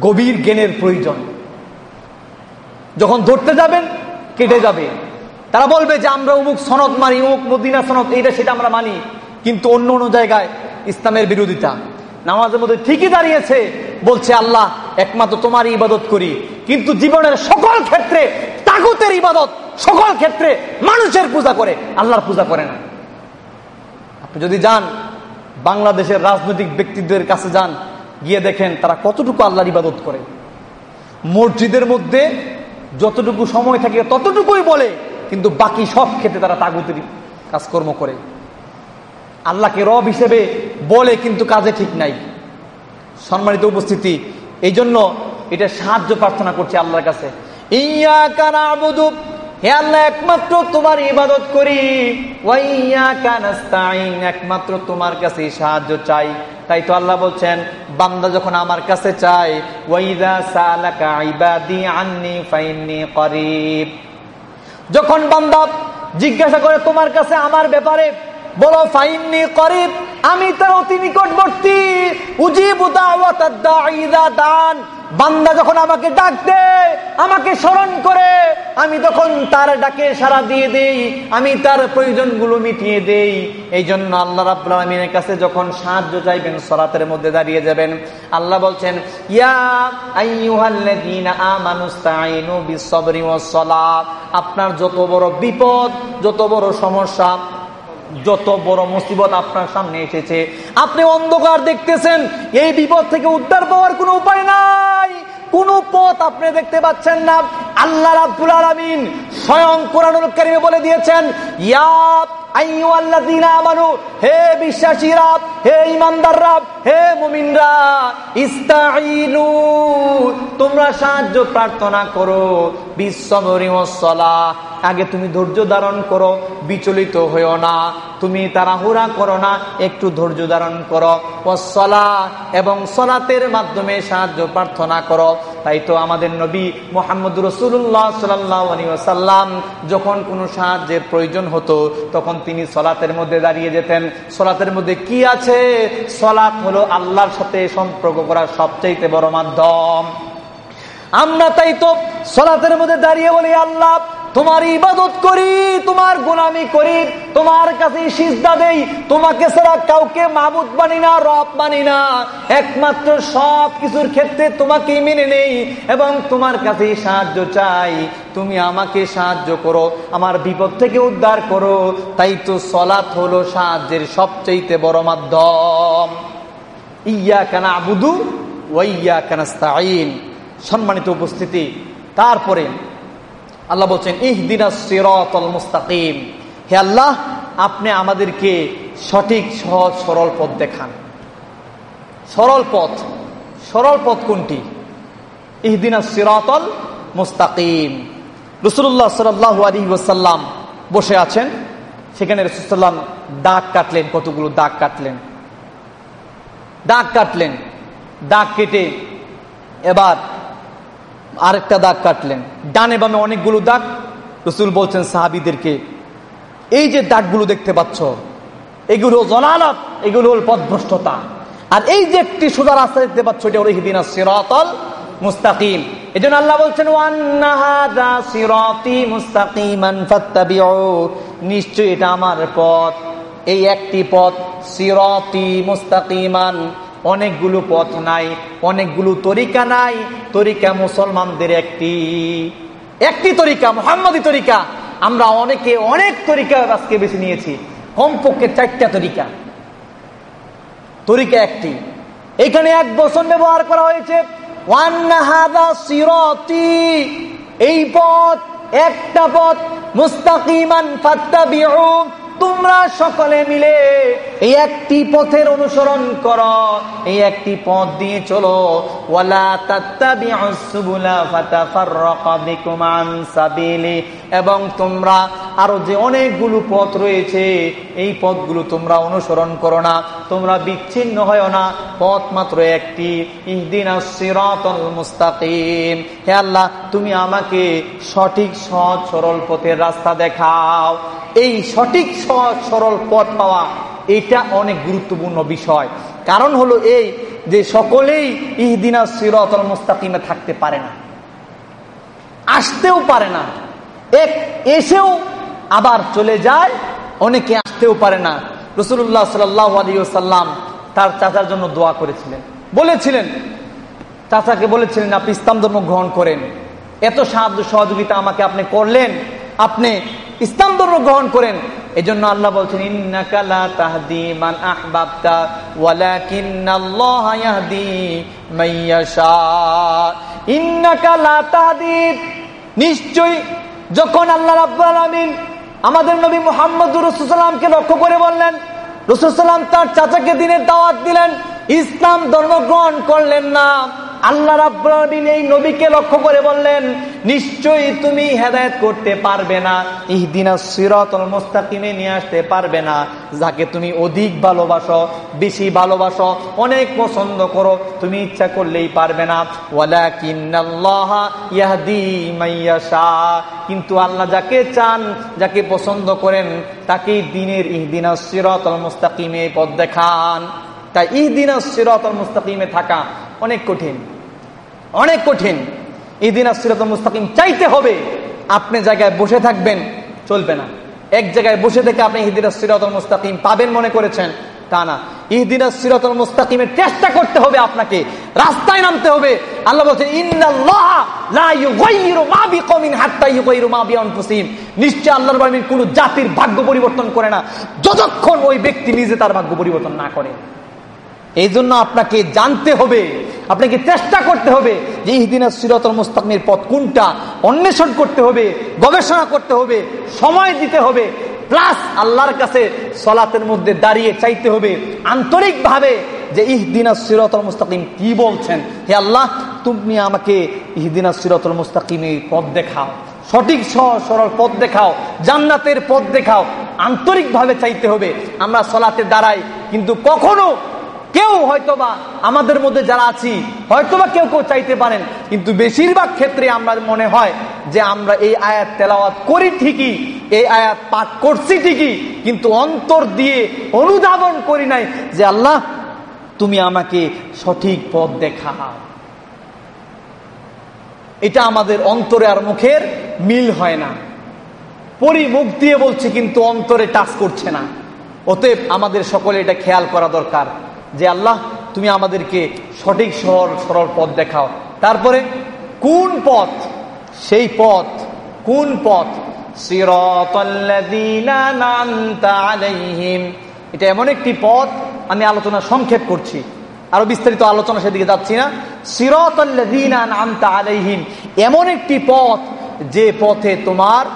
গভীর জ্ঞানের প্রয়োজন। যখন ধরতে যাবেন, কেটে যাবে। তারা বলবে যে, আমরা উমুক সনদ মানি উমুক মদিনা সনদ, এইটা সেটা আমরা মানি। কিন্তু অন্য অন্য জায়গায় ইসলামের বিরোধিতা। নামাজের মধ্যে ঠিকই দাঁড়িয়েছে, বলছে আল্লাহ, একমাত্র তোমার ইবাদত করি। কিন্তু জীবনের সকল ক্ষেত্রে তাগুতের ইবাদত, সকল ক্ষেত্রে মানুষের পূজা করে, আল্লাহর পূজা করে না। আপনি যদি যান, বাংলাদেশের রাজনৈতিক ব্যক্তিদের কাছে যান, গিয়ে দেখেন তারা কতটুকু আল্লাহর ইবাদত করে। মসজিদের মধ্যে যতটুকু সময় থাকে ততটুকুই বলে, কিন্তু বাকি সব ক্ষেত্রে তারা তাগুতের কাজকর্ম করে। আল্লাহকে রব হিসেবে বলে কিন্তু কাজে ঠিক নাই। সম্মানিত উপস্থিতি এই জন্য এটা সাহায্য প্রার্থনা করছে আল্লাহর কাছে। ইয়া কানা হে আল্লাহ, একমাত্র তোমার ইবাদত করি। একমাত্র তোমার কাছে সাহায্য চাই। তাই তো আল্লাহ বলছেন, বান্দা যখন আমার কাছে করিব। যখন বান্দা জিজ্ঞাসা করে, তোমার কাছে আমার ব্যাপারে বলো, ফাইননি করিব, আমি তার অতি নিকটবর্তী উজিবু দান। বান্দা যখন আমাকে ডাক দে আমাকে স্মরণ করে, আমি তখন তার ডাকে সারা দিয়ে দেই, আমি তার প্রয়োজনগুলো মিটিয়ে দেই। এই জন্য আল্লাহ রাব্বুল আলামিনের কাছে যখন সাহায্য চাইবেন, সলাতের মধ্যে দাঁড়িয়ে যাবেন, আল্লাহ বলছেন আপনার যত বড় বিপদ, যত বড় সমস্যা যত বড় মুসিবত আপনার সামনে এসেছে, আপনি অন্ধকার দেখতেছেন, এই বিপদ থেকে উদ্ধার পাওয়ার কোনো উপায় নাই। কোন পথ আপনি দেখতে পাচ্ছেন না। আল্লাহ রাব্বুল আলামিন স্বয়ং কোরআন বলে দিয়েছেন, ইয়া সাহায্য প্রার্থনা করো বিশ্বরি আগে তুমি ধৈর্য ধারণ করো, বিচলিত হইও না। তুমি তাড়াহুড়া করো না, একটু ধৈর্য ধারণ করো। ওসলা এবং সলাতের মাধ্যমে সাহায্য প্রার্থনা করো। তাই তো আমাদের নবী মোহাম্মদ রসুল্লাহ সাল্লাম যখন কোনো সাহায্যের প্রয়োজন হতো, তখন তিনি সলাতের মধ্যে দাঁড়িয়ে যেতেন। সলাতের মধ্যে কি আছে? সলাত হলো আল্লাহর সাথে সম্পর্ক করার সবচাইতে বড় মাধ্যম। আমরা তাই তো সলাতের মধ্যে দাঁড়িয়ে বলি, আল্লাহ তোমার ইবাদত করি, তোমার গোলামি করি, তোমার কাছে সিজদা দেই, তোমাকে ছাড়া কাউকে মাবুদ মানি না, রব মানি না। একমাত্র সব কিছুর ক্ষেত্রে তোমাকে মেনে নেই এবং তোমার কাছে সাহায্য চাই। তুমি আমাকে সাহায্য করো, আমার বিপদ থেকে উদ্ধার করো। তাই তো সলাৎ হলো সাহায্যের সবচেয়ে বড় মাধ্যম। ইয়া কানা আবুদু ওয়াইয়া কানাস্তাইন সম্মানিত উপস্থিতি, তারপরে আল্লাহ বলছেন, ইহদিনা সিরাতাল মুস্তাকিম। হে আল্লাহ, আপনি আমাদেরকে সঠিক, সহজ, সরল পথ দেখান। সরল পথ। সরল পথ কোনটি? ইহদিনা সিরাতল মুস্তাকিম। রসুল্লাহ সাল্লাহ আলী ওসাল্লাম বসে আছেন। সেখানে রসুল্লাম দাগ কাটলেন, কতগুলো দাগ কাটলেন? দাগ কাটলেন। দাগ কেটে এবার আরেকটা দাগ কাটলেন। ডানে বামে অনেকগুলো দাগ। রসুল বলছেন, সাহাবিদেরকে, এই যে দাগগুলো দেখতে পাচ্ছ, এগুলো জলালত, এগুলো হল পদভ্রষ্টতা আর এই যে একটি সোজা রাস্তা দেখতে পাচ্ছ, এটা হলো হিদিনা সিরাতল মুস্তাকিম। এই জন্য আল্লাহ বলছেন নিশ্চয় এটা আমার পথ। এই একটি পথ সিরতি মুস্তাকিমান। অনেকগুলো পথ নাই, অনেকগুলো তরিকা নাই। তরিকা মুসলমানদের একটি। একটি তরিকা, মোহাম্মদী তরিকা। আমরা অনেকে অনেক তরিকা আজকে বেছে নিয়েছি। কমপক্ষে চারটা তরিকা। তরিকা একটি। এখানে এক বছর ব্যবহার করা হয়েছে এই পথ, একটা পথ, মুস্তাকিমান তোমরা সকলে মিলে এই একটি পথের অনুসরণ কর, এই একটি পথ দিয়ে চলো। এবং তোমরা আরও যে অনেকগুলো পথ রয়েছে, এই পথগুলো তোমরা অনুসরণ করো না, তোমরা বিচ্ছিন্ন হয় না। পথ মাত্র একটি, ইহদিন মুস্তাকিম। হে আল্লাহ, তুমি আমাকে সঠিক, সহজ, সরল পথের রাস্তা দেখাও। এই সঠিক সহজ সরল পথ পাওয়া এটা অনেক গুরুত্বপূর্ণ বিষয়। কারণ হলো এই যে সকলেই ইহদিনা সিরতল মুস্তাকিমে থাকতে পারে না। আসতেও পারে না। এক এসেও আবার চলে যায়, অনেকে আসতেও পারে না। রসুল্লাহ সাল্লাহ আলী সাল্লাম তার চাচার জন্য দোয়া করেছিলেন। বলেছিলেন, চাচাকে বলেছিলেন, আপনি ইসলাম ধর্ম গ্রহণ করেন। এত সাহায্য সহযোগিতা আমাকে আপনি করলেন। আপনি ইসলাম ধর্ম গ্রহণ করেন। এই জন্য আল্লাহ বলছেন তাহদি নিশ্চয়ই যখন আল্লাহ রাব্বুল আমাদের নবী মুহাম্মদ রাসূলুল্লাহকে লক্ষ্য করে বললেন, রাসূলুল্লাহ তার চাচাকে দিনের দাওয়াত দিলেন, ইসলাম ধর্ম গ্রহণ করলেন না। আল্লাহ রাব্বিন এই নবীকে লক্ষ্য করে বললেন, নিশ্চয়ই তুমি হেদায়ত করতে পারবে না, ইহদিনা সিরাতুল মুস্তাকিমে নিয়ে আসতে পারবে না, যাকে তুমি অধিক ভালোবাসো, বেশি ভালোবাসো, অনেক পছন্দ করো, তুমি ইচ্ছা করলেই পারবে না। ওয়ালাকিন্নাল্লাহ ইয়াহদি মাইয়াশা কিন্তু আল্লাহ যাকে চান, যাকে পছন্দ করেন, তাকেই দিনের ইহদিনা সিরাতুল মুস্তাকিমে পথ দেখান। তাই ইহদিনা সিরাতুল মুস্তাকিমে থাকা অনেক কঠিন। অনেক কঠিন। ইহদিনা সিরাতুল মুস্তাকিম চাইতে হবে, আপনি জায়গায় বসে থাকবেন, চলবে না। এক জায়গায় বসে থেকে আপনি ইহদিনা সিরাতুল মুস্তাকিম পাবেন মনে করেছেন, তা না। ইহদিনা সিরাতুল মুস্তাকিমের চেষ্টা করতে হবে আপনাকে, রাস্তায় নামতে হবে। আল্লাহ বলছেন নিশ্চয় আল্লাহর কোন জাতির ভাগ্য পরিবর্তন করে না, যতক্ষণ ওই ব্যক্তি নিজে তার ভাগ্য পরিবর্তন না করে। এই জন্য আপনাকে জানতে হবে, আপনাকে চেষ্টা করতে হবে যে ইহদিনা সিরতল মুস্তাকমির পথ কোনটা, অন্বেষণ করতে হবে, গবেষণা করতে হবে, সময় দিতে হবে, প্লাস আল্লাহর কাছে সলাতের মধ্যে দাঁড়িয়ে চাইতে হবে আন্তরিকভাবে যে ইহদিনা সিরতল মুস্তাকিম কি বলছেন। হে আল্লাহ, তুমি আমাকে ইহদিনা সিরতল মুস্তাকিমের পথ দেখাও, সঠিক সরল পথ দেখাও, জান্নাতের পথ দেখাও, আন্তরিকভাবে চাইতে হবে। আমরা সলাতে দাঁড়াই, কিন্তু কখনো কেউ হয়তোবা আমাদের মধ্যে যারা আছি, হয়তোবা কেউ কেউ চাইতে পারেন, কিন্তু বেশিরভাগ ক্ষেত্রে আমরা মনে হয় যে আমরা এই আয়াত তেলাওয়াত করি ঠিকই, এই আয়াত পাঠ করছি ঠিকই, কিন্তু অন্তর দিয়ে অনুধাবন করি নাই যে আল্লাহ, তুমি আমাকে সঠিক পথ দেখাও। এটা আমাদের অন্তরে আর মুখের মিল হয় না। পরি মুখ দিয়ে বলছে, কিন্তু অন্তরে টাচ করছে না। অতএব আমাদের সকলে এটা খেয়াল করা দরকার। যে আল্লাহ, তুমি আমাদেরকে সঠিক সরল সরল পথ দেখাও। তারপরে, কোন পথ? সেই পথ, কোন পথ? এটা এমন একটি পথ, আমি আলোচনা সংক্ষেপ করছি। আরও বিস্তারিত আলোচনা সেদিকে যাচ্ছি না। আলাইহিম, এমন একটি পথ যে পথে তোমার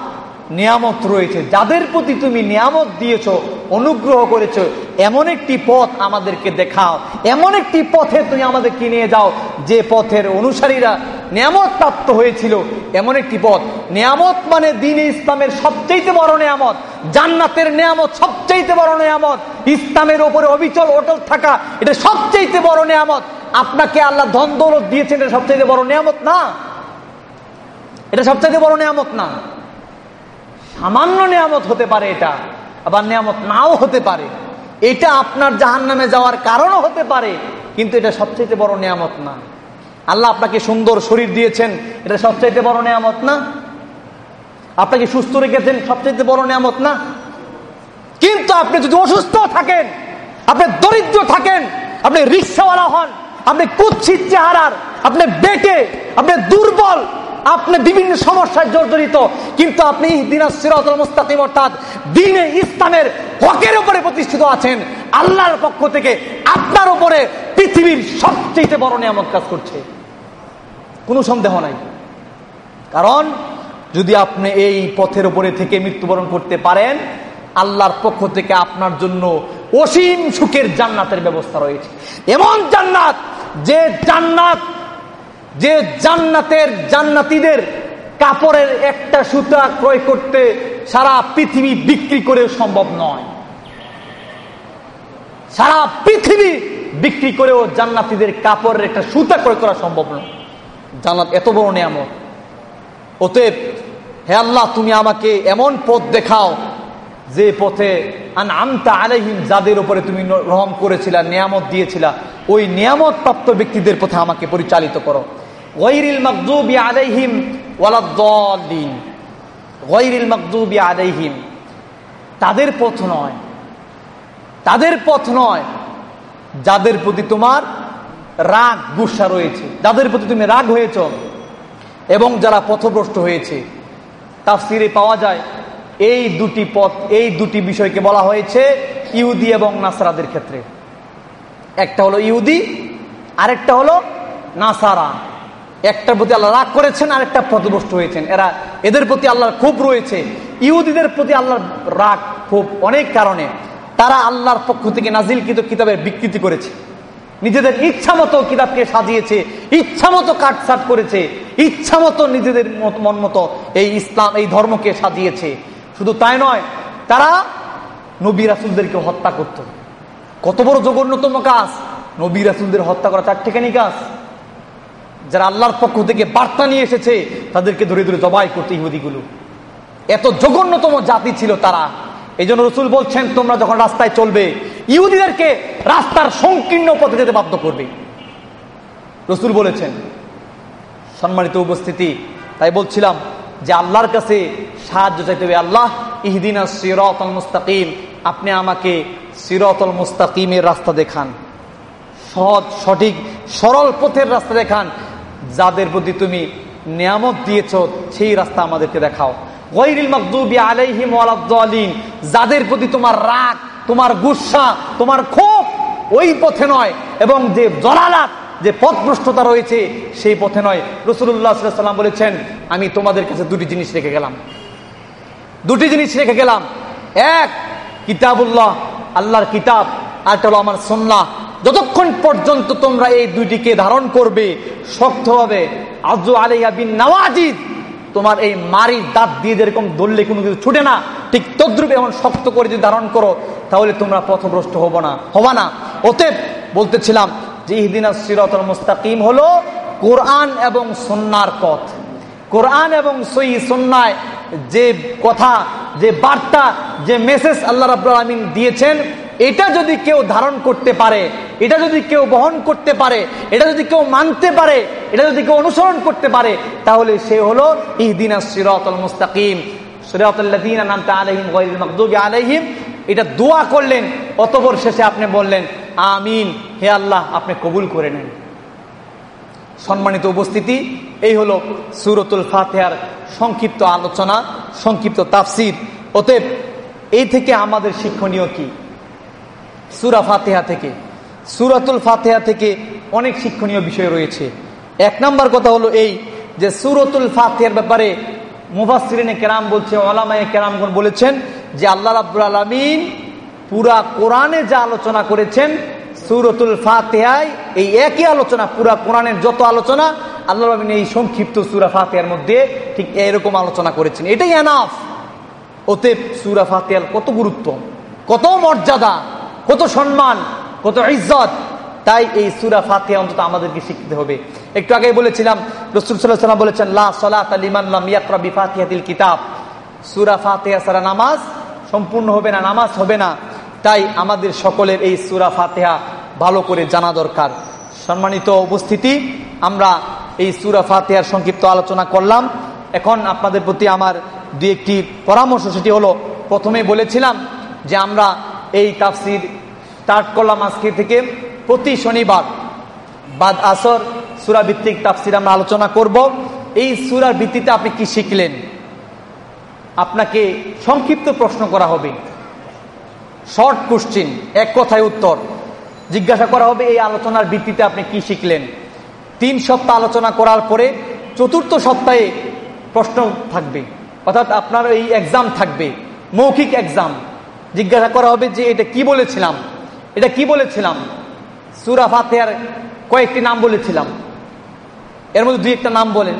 নিয়ামত রয়েছে। যাদের প্রতি তুমি নিয়ামত দিয়েছ, অনুগ্রহ করেছ, এমন একটি পথ আমাদেরকে দেখাও। এমন একটি পথে তুমি আমাদেরকে নিয়ে যাও। যে পথের অনুসারীরা নিয়ামত প্রাপ্ত হয়েছিল, এমন একটি পথ। নিয়ামত মানে দিন ইসলামের সবচেয়ে বড় নিয়ামত। জান্নাতের নিয়ামত সবচেয়ে বড় নিয়ামত। ইসলামের ওপরে অবিচল, অটল থাকা, এটা সবচেয়ে বড় নিয়ামত। আপনাকে আল্লাহ ধন দৌলত দিয়েছেন, এটা সবচেয়ে বড় নিয়ামত না। এটা সবচেয়ে বড় নিয়ামত না। সামান্য নিয়ামত হতে পারে এটা, আবার নিয়ামত নাও হতে পারে। এটা আপনার জাহান নামে যাওয়ার কারণও হতে পারে, কিন্তু এটা সবচেয়ে বড় নিয়ামত না। আল্লাহ আপনাকে সুন্দর শরীর দিয়েছেন, এটা সবচাইতে বড় নিয়ামত না। আপনাকে সুস্থ রেখেছেন, সবচাইতে বড় নিয়ামত না। কিন্তু আপনি যদি অসুস্থ থাকেন, আপনি দরিদ্র থাকেন, আপনি রিক্সাওয়ালা হন, আপনি কুচ্ছিত চেহারার, আপনি বেটে, আপনি দুর্বল আপনি বিভিন্ন সমস্যায় জর্জরিত, কিন্তু আপনি মুস্তাকিম অর্থাৎ দিনে ইসলামের হকের উপরে প্রতিষ্ঠিত আছেন, আল্লাহর পক্ষ থেকে আপনার উপরে পৃথিবীর সবচেয়ে বড় নিয়ামত কাজ করছে। কোনো সন্দেহ নাই। কারণ, যদি আপনি এই পথের উপরে থেকে মৃত্যুবরণ করতে পারেন, আল্লাহর পক্ষ থেকে আপনার জন্য অসীম সুখের জান্নাতের ব্যবস্থা রয়েছে। এমন জান্নাত যে জান্নাত যে জান্নাতের জান্নাতিদের কাপড়ের একটা সুতা ক্রয় করতে সারা পৃথিবী বিক্রি করে সম্ভব নয়। সারা পৃথিবী বিক্রি করেও জান্নাতিদের কাপড়ের একটা সুতা ক্রয় করা সম্ভব নয়। জান্নাত এত বড় নিয়ামত। অতএব হে আল্লাহ, তুমি আমাকে এমন পথ দেখাও যে পথে আন আমতা আলাইহিম, যাদের উপরে তুমি রহম করেছিলা, নিয়ামত দিয়েছিলা, ওই নিয়ামত প্রাপ্ত ব্যক্তিদের পথে আমাকে পরিচালিত করো। গৈরিল মকদুবি আলাইহিম ওয়ালাদ্দিন গৈরিল মকদুবি আলাইহিম। তাদের পথ নয়। তাদের পথ নয়। যাদের প্রতি তোমার রাগ, গুসা রয়েছে। যাদের প্রতি তুমি রাগ হয়েছ এবং যারা পথভ্রষ্ট হয়েছে। তাফসিরে পাওয়া যায়, এই দুটি পথ, এই দুটি বিষয়কে বলা হয়েছে ইহুদি এবং নাসারাদের ক্ষেত্রে। একটা হলো ইহুদি, আরেকটা হলো নাসারা। একটার প্রতি আল্লাহ রাগ করেছেন আর একটা পথভ্রষ্ট হয়েছেন। এরা এদের প্রতি আল্লাহর খুব রয়েছে। ইহুদিদের প্রতি আল্লাহর রাগ খুব অনেক কারণে তারা আল্লাহর পক্ষ থেকে নাজিল কিন্তু কিতাবের বিকৃতি করেছে। নিজেদের ইচ্ছা মতো কিতাবকে সাজিয়েছে, ইচ্ছা মতো কাটসাট করেছে, ইচ্ছা মতো নিজেদের মন মতো এই ইসলাম, এই ধর্মকে সাজিয়েছে। শুধু তাই নয়, তারা নবী রাসুলদেরকে হত্যা করত। কত বড় জঘন্যতম কাজ, নবী রাসুলদের হত্যা করা চারটেখানি কাজ। যারা আল্লাহর পক্ষ থেকে বার্তা নিয়ে এসেছে, তাদেরকে ধরে ধরে জবাই করতে ইহুদিগুলো। এত জঘন্যতম জাতি ছিল তারা। এই জন্য রসুল বলছেন, তোমরা যখন রাস্তায় চলবে, ইহুদিদেরকে রাস্তার সংকীর্ণ পথে যেতে বাধ্য করবে। রসুল বলেছেন, সম্মানিত উপস্থিতি, তাই বলছিলাম যে আল্লাহর কাছে সাহায্য চাইতে হবে। আল্লাহ, ইহদিনা সিরতল মুস্তাকিম আপনি আমাকে সিরতল মুস্তাকিমের রাস্তা দেখান। সহজ, সঠিক, সরল পথের রাস্তা দেখান। যাদের প্রতি তুমি নিয়ামত দিয়েছ, সেই রাস্তা আমাদেরকে দেখাও। যাদের প্রতি তোমার রাগ, তোমার গুসা, তোমার ক্ষোভ, ওই পথে নয়। এবং যে জলালাত, যে পথভ্রষ্টতা রয়েছে, সেই পথে নয়। রসুল্লাহ সাল্লাম বলেছেন, আমি তোমাদের কাছে দুটি জিনিস রেখে গেলাম। দুটি জিনিস রেখে গেলাম। এক, কিতাবুল্লাহ, আল্লাহর কিতাব। আর হলো আমার সন্না যতক্ষণ পর্যন্ত তোমরা এই দুইটিকে ধারণ করবে, শক্তভাবে, আজু আলিয়া বিন নওয়াজিদ, তোমার এই মারি দাঁত দিয়ে যেরকম দললে কোনো কিছু ছুটে না, ঠিক তদ্রুপ এমন শক্ত করে যদি ধারণ করো, তাহলে তোমরা পথভ্রষ্ট হব না, হবা না। অতএব বলতেছিলাম যে ইহদিনা সিরতল মুস্তাকিম হলো কোরআন এবং সন্ন্যার পথ। কোরআন এবং সই সন্ন্যায় যে কথা, যে বার্তা, যে মেসেজ আল্লাহ রাবুল আলমিন দিয়েছেন এটা যদি কেউ ধারণ করতে পারে, এটা যদি কেউ বহন করতে পারে, এটা যদি কেউ মানতে পারে, এটা যদি কেউ অনুসরণ করতে পারে, তাহলে সে হলো ইহদিনা সিরাতুল মুস্তাকিম। সিরাতুল্লাযীনা নামতা আলাইহিম গায়রিল আলাইহিম। এটা দোয়া করলেন, অতপর শেষে আপনি বললেন, আমিন, হে আল্লাহ, আপনি কবুল করে নেন। সম্মানিত উপস্থিতি, এই হলো সুরতুল ফাতেহার সংক্ষিপ্ত আলোচনা, সংক্ষিপ্ত তাফসির। অতএব, এই থেকে আমাদের শিক্ষণীয় কি? সুরা ফাতেহা থেকে, সুরাতুল ফাতেহা থেকে অনেক শিক্ষণীয় বিষয় রয়েছে। এক নাম্বার কথা হলো এই যে সুরতুল ফাতেহার ব্যাপারে মুফাসরিনে কেরাম বলছে, ওলামায় কেরামগণ বলেছেন যে আল্লাহ রাবুল আলমিন পুরা কোরআনে যা আলোচনা করেছেন, সুরতুল ফাতেহায় এই একই আলোচনা, পুরা কোরআনের যত আলোচনা, আল্লাহ রবিন এই সংক্ষিপ্ত সুরা ফাতেহার মধ্যে ঠিক এরকম আলোচনা করেছেন। এটাই এনাফ ওতে সুরা ফাতেহার কত গুরুত্ব, কত মর্যাদা কত সম্মান, কত ইজ্জত। তাই এই সুরা ফাতেহা অন্তত আমাদেরকে শিখতে হবে। একটু আগে বলেছিলাম, রসুল বলেছেন, লা কিতাব। সুরা ফাতেহা সারা নামাজ সম্পূর্ণ হবে না, নামাজ হবে না। তাই আমাদের সকলের এই সুরা ফাতেহা ভালো করে জানা দরকার। সম্মানিত উপস্থিতি, আমরা এই সুরা ফাতেহার সংক্ষিপ্ত আলোচনা করলাম। এখন আপনাদের প্রতি আমার দু একটি পরামর্শ, সেটি হলো, প্রথমে বলেছিলাম যে আমরা এই তাফসির স্টার্ট করলাম আজকে থেকে প্রতি শনিবার। বাদ আসর সুরা ভিত্তিক তাফসির আমরা আলোচনা করব। এই সুরার ভিত্তিতে আপনি কি শিখলেন? আপনাকে সংক্ষিপ্ত প্রশ্ন করা হবে। শর্ট কোশ্চিন, এক কথায় উত্তর। জিজ্ঞাসা করা হবে এই আলোচনার ভিত্তিতে আপনি কি শিখলেন। তিন সপ্তাহ আলোচনা করার পরে চতুর্থ সপ্তাহে প্রশ্ন থাকবে। অর্থাৎ আপনার এই এক্সাম থাকবে। মৌখিক এক্সাম জিজ্ঞাসা করা হবে যে এটা কি বলেছিলাম? এটা কি বলেছিলাম? সুরা ফাতেহার কয়েকটি নাম বলেছিলাম। এর মধ্যে দুই একটা নাম বলেন।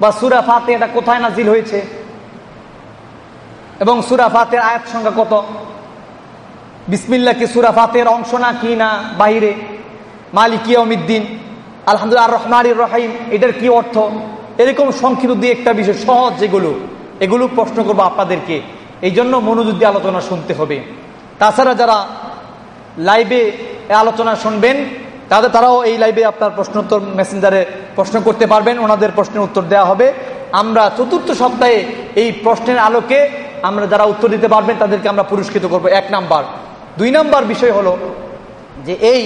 বা সুরা ফাতে এটা কোথায় নাজিল হয়েছে? এবং সুরা ফাতের আয়াত সংখ্যা কত? বিসমিল্লা কি সুরা ফাতের অংশ না কি না বাহিরে? মালিকিয়া অমিদ্দিন আলহামদুলিল্লাহ রহমান রহিম। এটার কি অর্থ? এরকম সংক্ষিপ্ত দিয়ে একটা বিষয় সহজ যেগুলো। এগুলো প্রশ্ন করব আপনাদেরকে। এই জন্য মনোযোগ দিয়ে আলোচনা শুনতে হবে। তাছাড়া যারা লাইভে আলোচনা শুনবেন, তাদের তারাও এই লাইভে আপনার প্রশ্ন উত্তর মেসেঞ্জারে প্রশ্ন করতে পারবেন, ওনাদের প্রশ্নের উত্তর দেওয়া হবে। আমরা চতুর্থ সপ্তাহে এই প্রশ্নের আলোকে আমরা যারা উত্তর দিতে পারবেন, তাদেরকে আমরা পুরস্কৃত করব। এক নাম্বার। দুই নাম্বার বিষয় হলো যে এই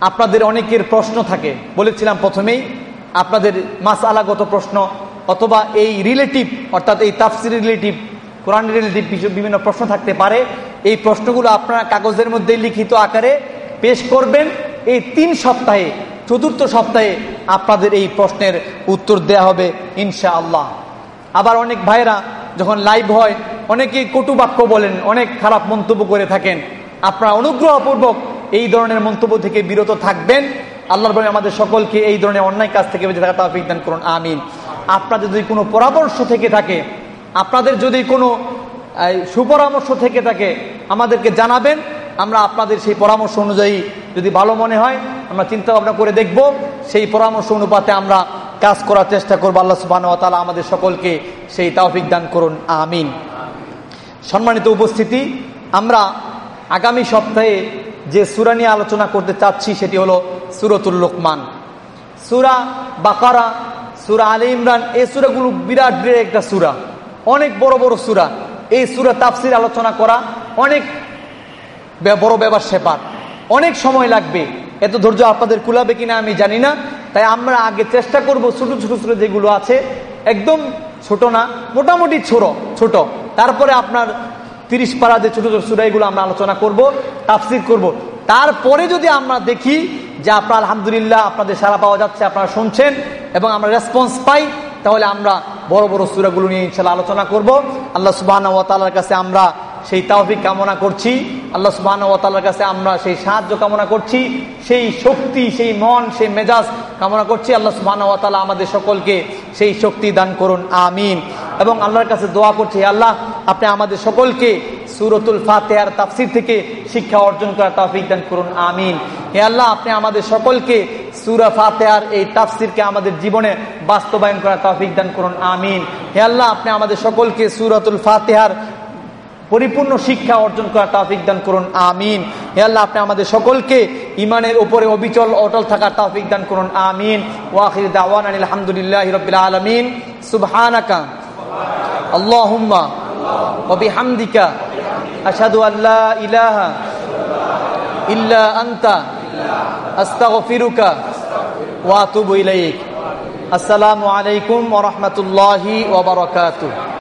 আপনাদের অনেকের প্রশ্ন থাকে। বলেছিলাম প্রথমেই, আপনাদের মাস আলাগত প্রশ্ন অথবা এই রিলেটিভ অর্থাৎ এই তাফসির রিলেটিভ কোরআন বিভিন্ন প্রশ্ন থাকতে পারে, এই প্রশ্নগুলো আপনারা কাগজের মধ্যে লিখিত আকারে পেশ করবেন। এই তিন সপ্তাহে, চতুর্থ সপ্তাহে আপনাদের এই প্রশ্নের উত্তর দেয়া হবে ইনশা আল্লাহ আবার অনেক ভাইরা যখন লাইভ হয়, অনেকেই কটু বাক্য বলেন, অনেক খারাপ মন্তব্য করে থাকেন। আপনারা অনুগ্রহপূর্বক এই ধরনের মন্তব্য থেকে বিরত থাকবেন। আল্লাহর বলে আমাদের সকলকে এই ধরনের অন্যায় কাজ থেকে বেঁচে থাকা তাফিক দান করুন, আমিন। আপনাদের যদি কোনো পরামর্শ থেকে থাকে আপনাদের যদি কোনো সুপরামর্শ থেকে থাকে, আমাদেরকে জানাবেন। আমরা আপনাদের সেই পরামর্শ অনুযায়ী যদি ভালো মনে হয়, আমরা চিন্তা ভাবনা করে দেখব। সেই পরামর্শ অনুপাতে আমরা কাজ করার চেষ্টা করব। আল্লাহ সুবাহ তালা আমাদের সকলকে সেই তাওফিক দান করুন। আমিন। সম্মানিত উপস্থিতি, আমরা আগামী সপ্তাহে যে সুরা নিয়ে আলোচনা করতে চাচ্ছি, সেটি হলো সুরতুল লোকমান। সুরা বাকারা, সুরা আলী ইমরান, এই সুরাগুলো বিরাট বিরাট একটা সুরা। অনেক বড় বড় সুরা। এই সুরা তাফসির আলোচনা করা অনেক বড় ব্যাপার সেপার। অনেক সময় লাগবে। এত ধৈর্য আপনাদের কুলাবে কিনা আমি জানি না। তাই আমরা আগে চেষ্টা করব ছোট ছোট ছোট যেগুলো আছে, একদম ছোট না, মোটামুটি ছোট ছোট। তারপরে আপনার তিরিশ পারা যে ছোট ছোট সুরা এগুলো আমরা আলোচনা করব, তাফসির করব। তারপরে যদি আমরা দেখি যে আপনার আলহামদুলিল্লাহ, আপনাদের সারা পাওয়া যাচ্ছে, আপনারা শুনছেন এবং আমরা রেসপন্স পাই তাহলে আমরা বড় বড় সুরাগুলো নিয়ে ইনশাল্লাহ আলোচনা করব। আল্লাহ সুবাহ তালার কাছে আমরা সেই তাওফিক কামনা করছি। আল্লাহ সুবাহ কাছে আমরা সেই সাহায্য কামনা করছি। সেই শক্তি, সেই মন, সেই মেজাজ কামনা করছি। আল্লাহ সুবাহ আমাদের সকলকে সেই শক্তি দান করুন, আমিন। এবং আল্লাহর কাছে দোয়া করছি আল্লাহ, আপনি আমাদের সকলকে সুরতুল ফাতেহার তাফসির থেকে শিক্ষা অর্জন করার তৌফিক দান করুন আমিন হে আল্লাহ আপনি আমাদের সকলকে সুরা ফাতেহার এই তাফসিরকে আমাদের জীবনে বাস্তবায়ন করার তৌফিক দান করুন আমিন হে আল্লাহ আপনি আমাদের সকলকে সুরাতুল ফাতেহার পরিপূর্ণ শিক্ষা অর্জন করার তৌফিক দান করুন আমিন হে আল্লাহ আপনি আমাদের সকলকে ইমানের উপরে অবিচল অটল থাকার তৌফিক দান করুন আমিন ওয়াখির দাওয়ান আলহামদুলিল্লাহ রবিল আলমিন সুবহানাকা আল্লাহুম্মা وبحمدك আসাদু আল্লাহ ইলাহা ইল্লা আন্তা, আস্তাগফিরুকা ওয়া আতুবু ইলাইক। আসসালামু আলাইকুম ওয়া রাহমাতুল্লাহি ওয়া বারাকাতুহু।